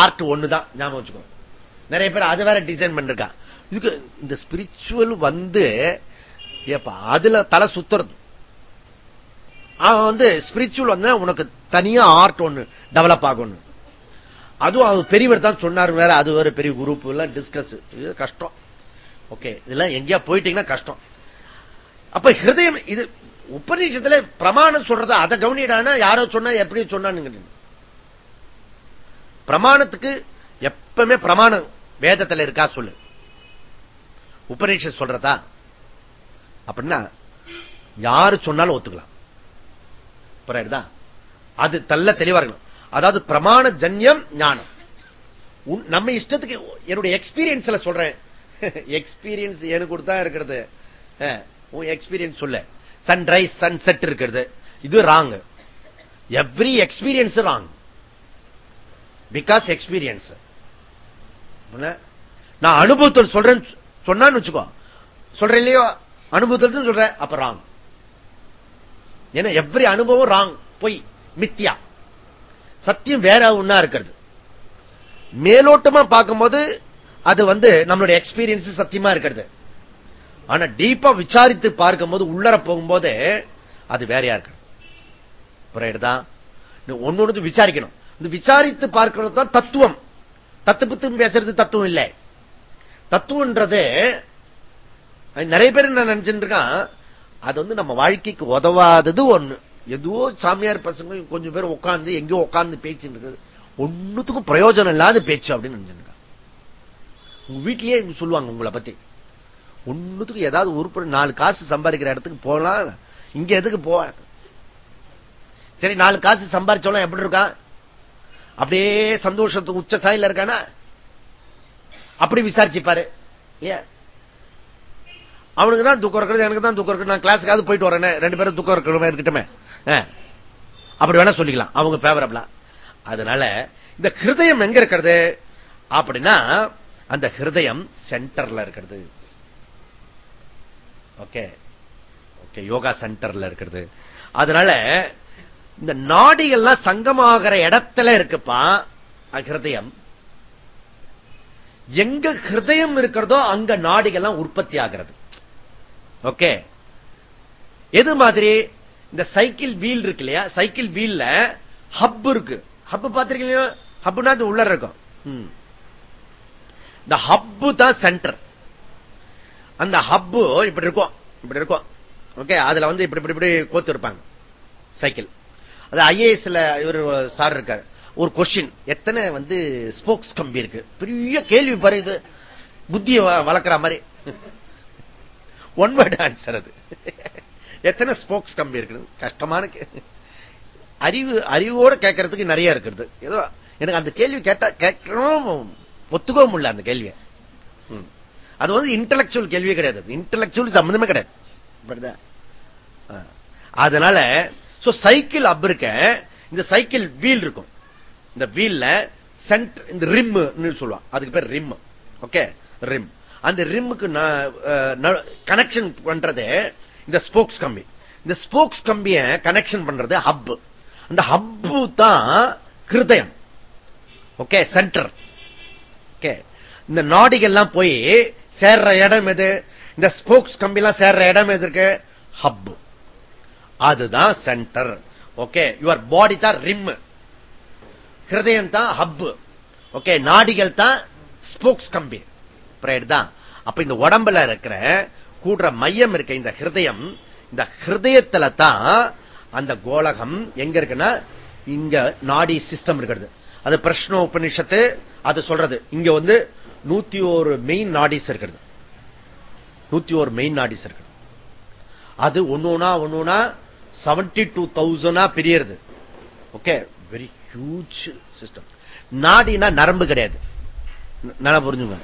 ஆர்ட் ஒண்ணுதான். ஞாபகம் வச்சுக்கோ. நிறைய பேர் அது வேற டிசைன் பண்ணிருக்கான் இதுக்கு இந்த ஸ்பிரிச்சுவல் வந்து ஏப்பா அதுல தலை சுத்துறது. அவன் வந்து ஸ்பிரிச்சுவல் வந்து உனக்கு தனியா ஆர்ட் ஒண்ணு டெவலப் ஆகணும் அதுவும் அவர் பெரியவர் தான் சொன்னார் வேற அது வேற பெரிய குரூப் எல்லாம் டிஸ்கஸ் இது கஷ்டம். ஓகே இதெல்லாம் எங்கேயா போயிட்டீங்கன்னா கஷ்டம். அப்ப ஹிருதயம் இது உபநிஷத்துல பிரமாணம் சொல்றது அதை கவனிடானா யாரோ சொன்னா எப்படி சொன்னான்னு பிரமாணத்துக்கு எப்பவுமே பிரமாணம் வேதத்துல இருக்கா சொல்லு. உபநிஷம் சொல்றதா? அப்படின்னா யாரு சொன்னாலும் ஒத்துக்கலாம். புரியுதா? அது தள்ள தெளிவா இருக்கணும். அதாவது பிரமாண ஜன்யம் ஞானம். நம்ம இஷ்டத்துக்கு என்னுடைய எக்ஸ்பீரியன்ஸ்ல சொல்றேன். எக்ஸ்பீரியன்ஸ் எனக்கு கொடுத்தா இருக்கிறது. உன் எக்ஸ்பீரியன்ஸ் சொல்ல. சன்ரைஸ் சன் செட் இருக்கிறது. இது wrong every experience wrong because experience நான் அனுபவத்தில் சொல்றேன் சொன்னான்னு வச்சுக்கோ. சொல்றேன் இல்லையோ? அனுபவத்தில் சொல்றேன் அப்ப ராங் ஏன்னா எவ்ரி அனுபவம் ராங் பொய் மித்தியா. சத்தியம் வேற ஒன்னா இருக்கிறது. மேலோட்டமா பார்க்கும்போது அது வந்து நம்மளுடைய எக்ஸ்பீரியன்ஸ் சத்தியமா இருக்கிறது. ஆனா டீப்பா விசாரித்து பார்க்கும்போது உள்ளர போகும்போது அது வேறையா இருக்கணும் புரியுதா? ஒன்னு விசாரிக்கணும். இந்த விசாரித்து பார்க்கிறது தான் தத்துவம். தத்துவத்தும் பேசுறது தத்துவம் இல்லை. தத்துவன்றது நிறைய பேர் என்ன நினைச்சுட்டு இருக்கான் அது வந்து நம்ம வாழ்க்கைக்கு உதவாதது ஒண்ணு. எதுவோ சாமியார் பசங்க கொஞ்சம் பேர் உட்காந்து எங்கேயோ உட்காந்து பேச்சுட்டு இருக்குது ஒன்னுத்துக்கும் பிரயோஜனம் இல்லாத பேச்சு அப்படின்னு நினைச்சிருக்காங்க உங்க வீட்லயே சொல்லுவாங்க உங்களை பத்தி. ஒன்னுத்துக்கு ஏதாவது உருப்படி நாலு காசு சம்பாதிக்கிற இடத்துக்கு போகலாம். இங்க எதுக்கு போ? சரி நாலு காசு சம்பாதிச்சோம் எப்படி இருக்கான் அப்படியே சந்தோஷத்துக்கு உச்ச சாயில இருக்கானா? அப்படி விசாரிச்சுப்பாரு. ஏன் அவனுக்கு தான் துக்கம் இருக்கிறது எனக்கு தான் துக்கம் இருக்கு நான் கிளாஸுக்காவது போயிட்டு வரேன். ரெண்டு பேரும் துக்கம் இருக்கிற இருக்கட்டுமே. அப்படி வேணா சொல்லிக்கலாம். அவங்க பேவரபிளா அதனால இந்த ஹிருதயம் எங்க இருக்கிறது? அப்படின்னா அந்த ஹிருதயம் சென்டர்ல இருக்கிறது. ஓகே. ஓகே யோகா சென்டர்ல இருக்கிறது அதனால இந்த நாடிகள்லாம் சங்கமாகிற இடத்துல இருக்குப்பா ஹிருதயம். எங்க ஹிருதயம் இருக்கிறதோ அங்க நாடிகள்லாம் உற்பத்தி ஆகிறது. ஓகே. எது மாதிரி? இந்த சைக்கிள் வீல் இருக்கு இல்லையா? சைக்கிள் வீல்ல ஹப் இருக்கு. ஹப் பாத்திருக்கீங்க ஹப்னா அது உள்ள இருக்கும். இந்த ஹப்பு தான் சென்டர் அந்த ஹப்பு இப்படி இருக்கும். இப்படி இருக்கும். ஓகே அதுல வந்து இப்படி இப்படி இப்படி கோத்து இருப்பாங்க. சைக்கிள் அது ஐஏஎஸ்ல இவர் சார் இருக்காரு. ஒரு கொஸ்டின் எத்தனை வந்து ஸ்போக்ஸ் கம்பி இருக்கு? பெரிய கேள்வி பாரு இது. புத்திய வளர்க்கிற மாதிரி. ஒன் வேர்டு ஆன்சர் அது. எத்தனை ஸ்போக்ஸ் கம்பி இருக்கு? கஷ்டமான அறிவு அறிவோட கேட்கறதுக்கு நிறைய இருக்கிறது. ஏதோ எனக்கு அந்த கேள்வி கேட்டா கேட்கணும் ஒத்துக்கவும் முடியல அந்த கேள்வியை. அது வந்து இன்டலக்சுவல் கேள்வியே கிடையாது. இன்டலக்சுவல் சம்பந்தமே கிடையாது. அதனால சைக்கிள் அப் இருக்க இந்த சைக்கிள் வீல் இருக்கும். இந்த வீல்ல சென்ட் இந்த ரிம் சொல்லுவான் அதுக்கு பேர் ரிம் ஓகே ரிம் அந்த ரிம்முக்கு கனெக்ஷன் பண்றது இந்த ஸ்போக்ஸ் கம்பி. இந்த ஸ்போக்ஸ் கம்பிய கனெக்ஷன் பண்றது ஹப் அந்த ஹப்பு தான் ஹிருதயம் ஓகே சென்டர் ஓகே இந்த நாடிகள்லாம் போய் சேர்ற இடம் எது? இந்த ஸ்போக்ஸ் கம்பி எல்லாம் சேர்ற இடம் எது இருக்கு? ஹப் அதுதான் சென்டர் ஓகே யுவர் பாடி தான் ரிம் ஹிருதயம் தான் ஹப் ஓகே நாடிகள் தான் ஸ்போக்ஸ் கம்பி. தான் அப்ப இந்த உடம்புல இருக்கிற கூடுற மையம் இருக்க இந்த ஹிருதயம் இந்த ஹிருதயத்துல தான் அந்த கோலகம் எங்க இருக்குன்னா இங்க நாடி சிஸ்டம் இருக்கிறது. அது பிரஷ்ன உபநிஷத்து அது சொல்றது. இங்க வந்து நூத்தி ஒரு மெயின் நாடிஸ் இருக்கிறது நூத்தி ஒரு மெயின் நாடிஸ் இருக்கு அது ஒன்னொன்னா ஒன்னொன்னா செவன்டி டூ தௌசண்டா பிரியறது. ஓகே வெரி ஹியூஜ் சிஸ்டம் நாடினா நரம்பு கிடையாது. நல்லா புரிஞ்சுங்க.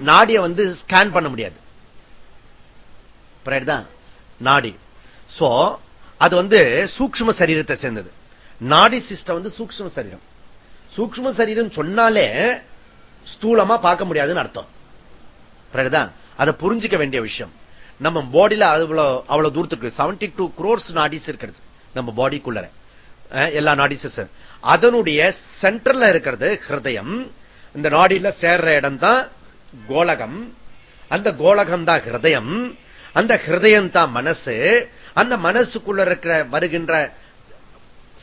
நாடிய வந்து ஸ்கேன் பண்ண முடியாது. நாடி. சோ அது வந்து சூக்ம சரீரத்தை சேர்ந்தது. நாடி சிஸ்டம் வந்து சூக்ம சரீரம். சூக்ம சரீரம் சொன்னாலே ஸ்தூலமா பார்க்க முடியாதுன்னு அர்த்தம். அதை புரிஞ்சிக்க வேண்டிய விஷயம். நம்ம பாடியில அவ்வளவு அவ்வளவு தூரத்துக்கு செவன்டி டூ குரோர்ஸ் நாடிஸ் இருக்கிறது. நம்ம பாடிக்குள்ள எல்லா நாடிசஸ் அதனுடைய சென்டர்ல இருக்கிறது ஹிருதயம். இந்த நாடியில சேர்ற இடம் தான் கோலகம். அந்த கோலகம் தான் ஹிருதயம். அந்த ஹிருதயம் தான் மனசு. அந்த மனசுக்குள்ள இருக்கிற வருகின்ற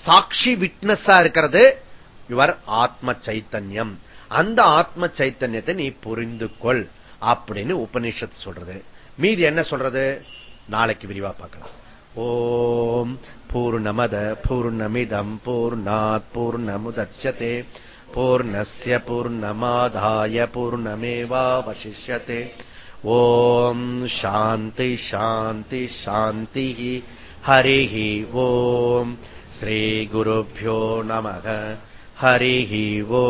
சாட்சி விட்னஸா இருக்கிறது யுவர் ஆத்ம சைத்தன்யம். அந்த ஆத்ம சைத்தன்யத்தை நீ புரிந்து கொள் அப்படின்னு உபநிஷத்து சொல்றது. மீதி என்ன சொல்றது? நாளைக்கு விரிவா பார்க்கலாம். ஓம் பூர்ணமத பூர்ணமிதம் பூர்ணாத் பூர்ணமுதட்சதே பூர்ணஸ்ய பூர்ணமாதாய பூர்ணமேவாவசிஷ்யதே. ஓம் சாந்தி சாந்தி சாந்தி. ஹரி ஓம். ஸ்ரீ குருபியோ நமக. हरिः वो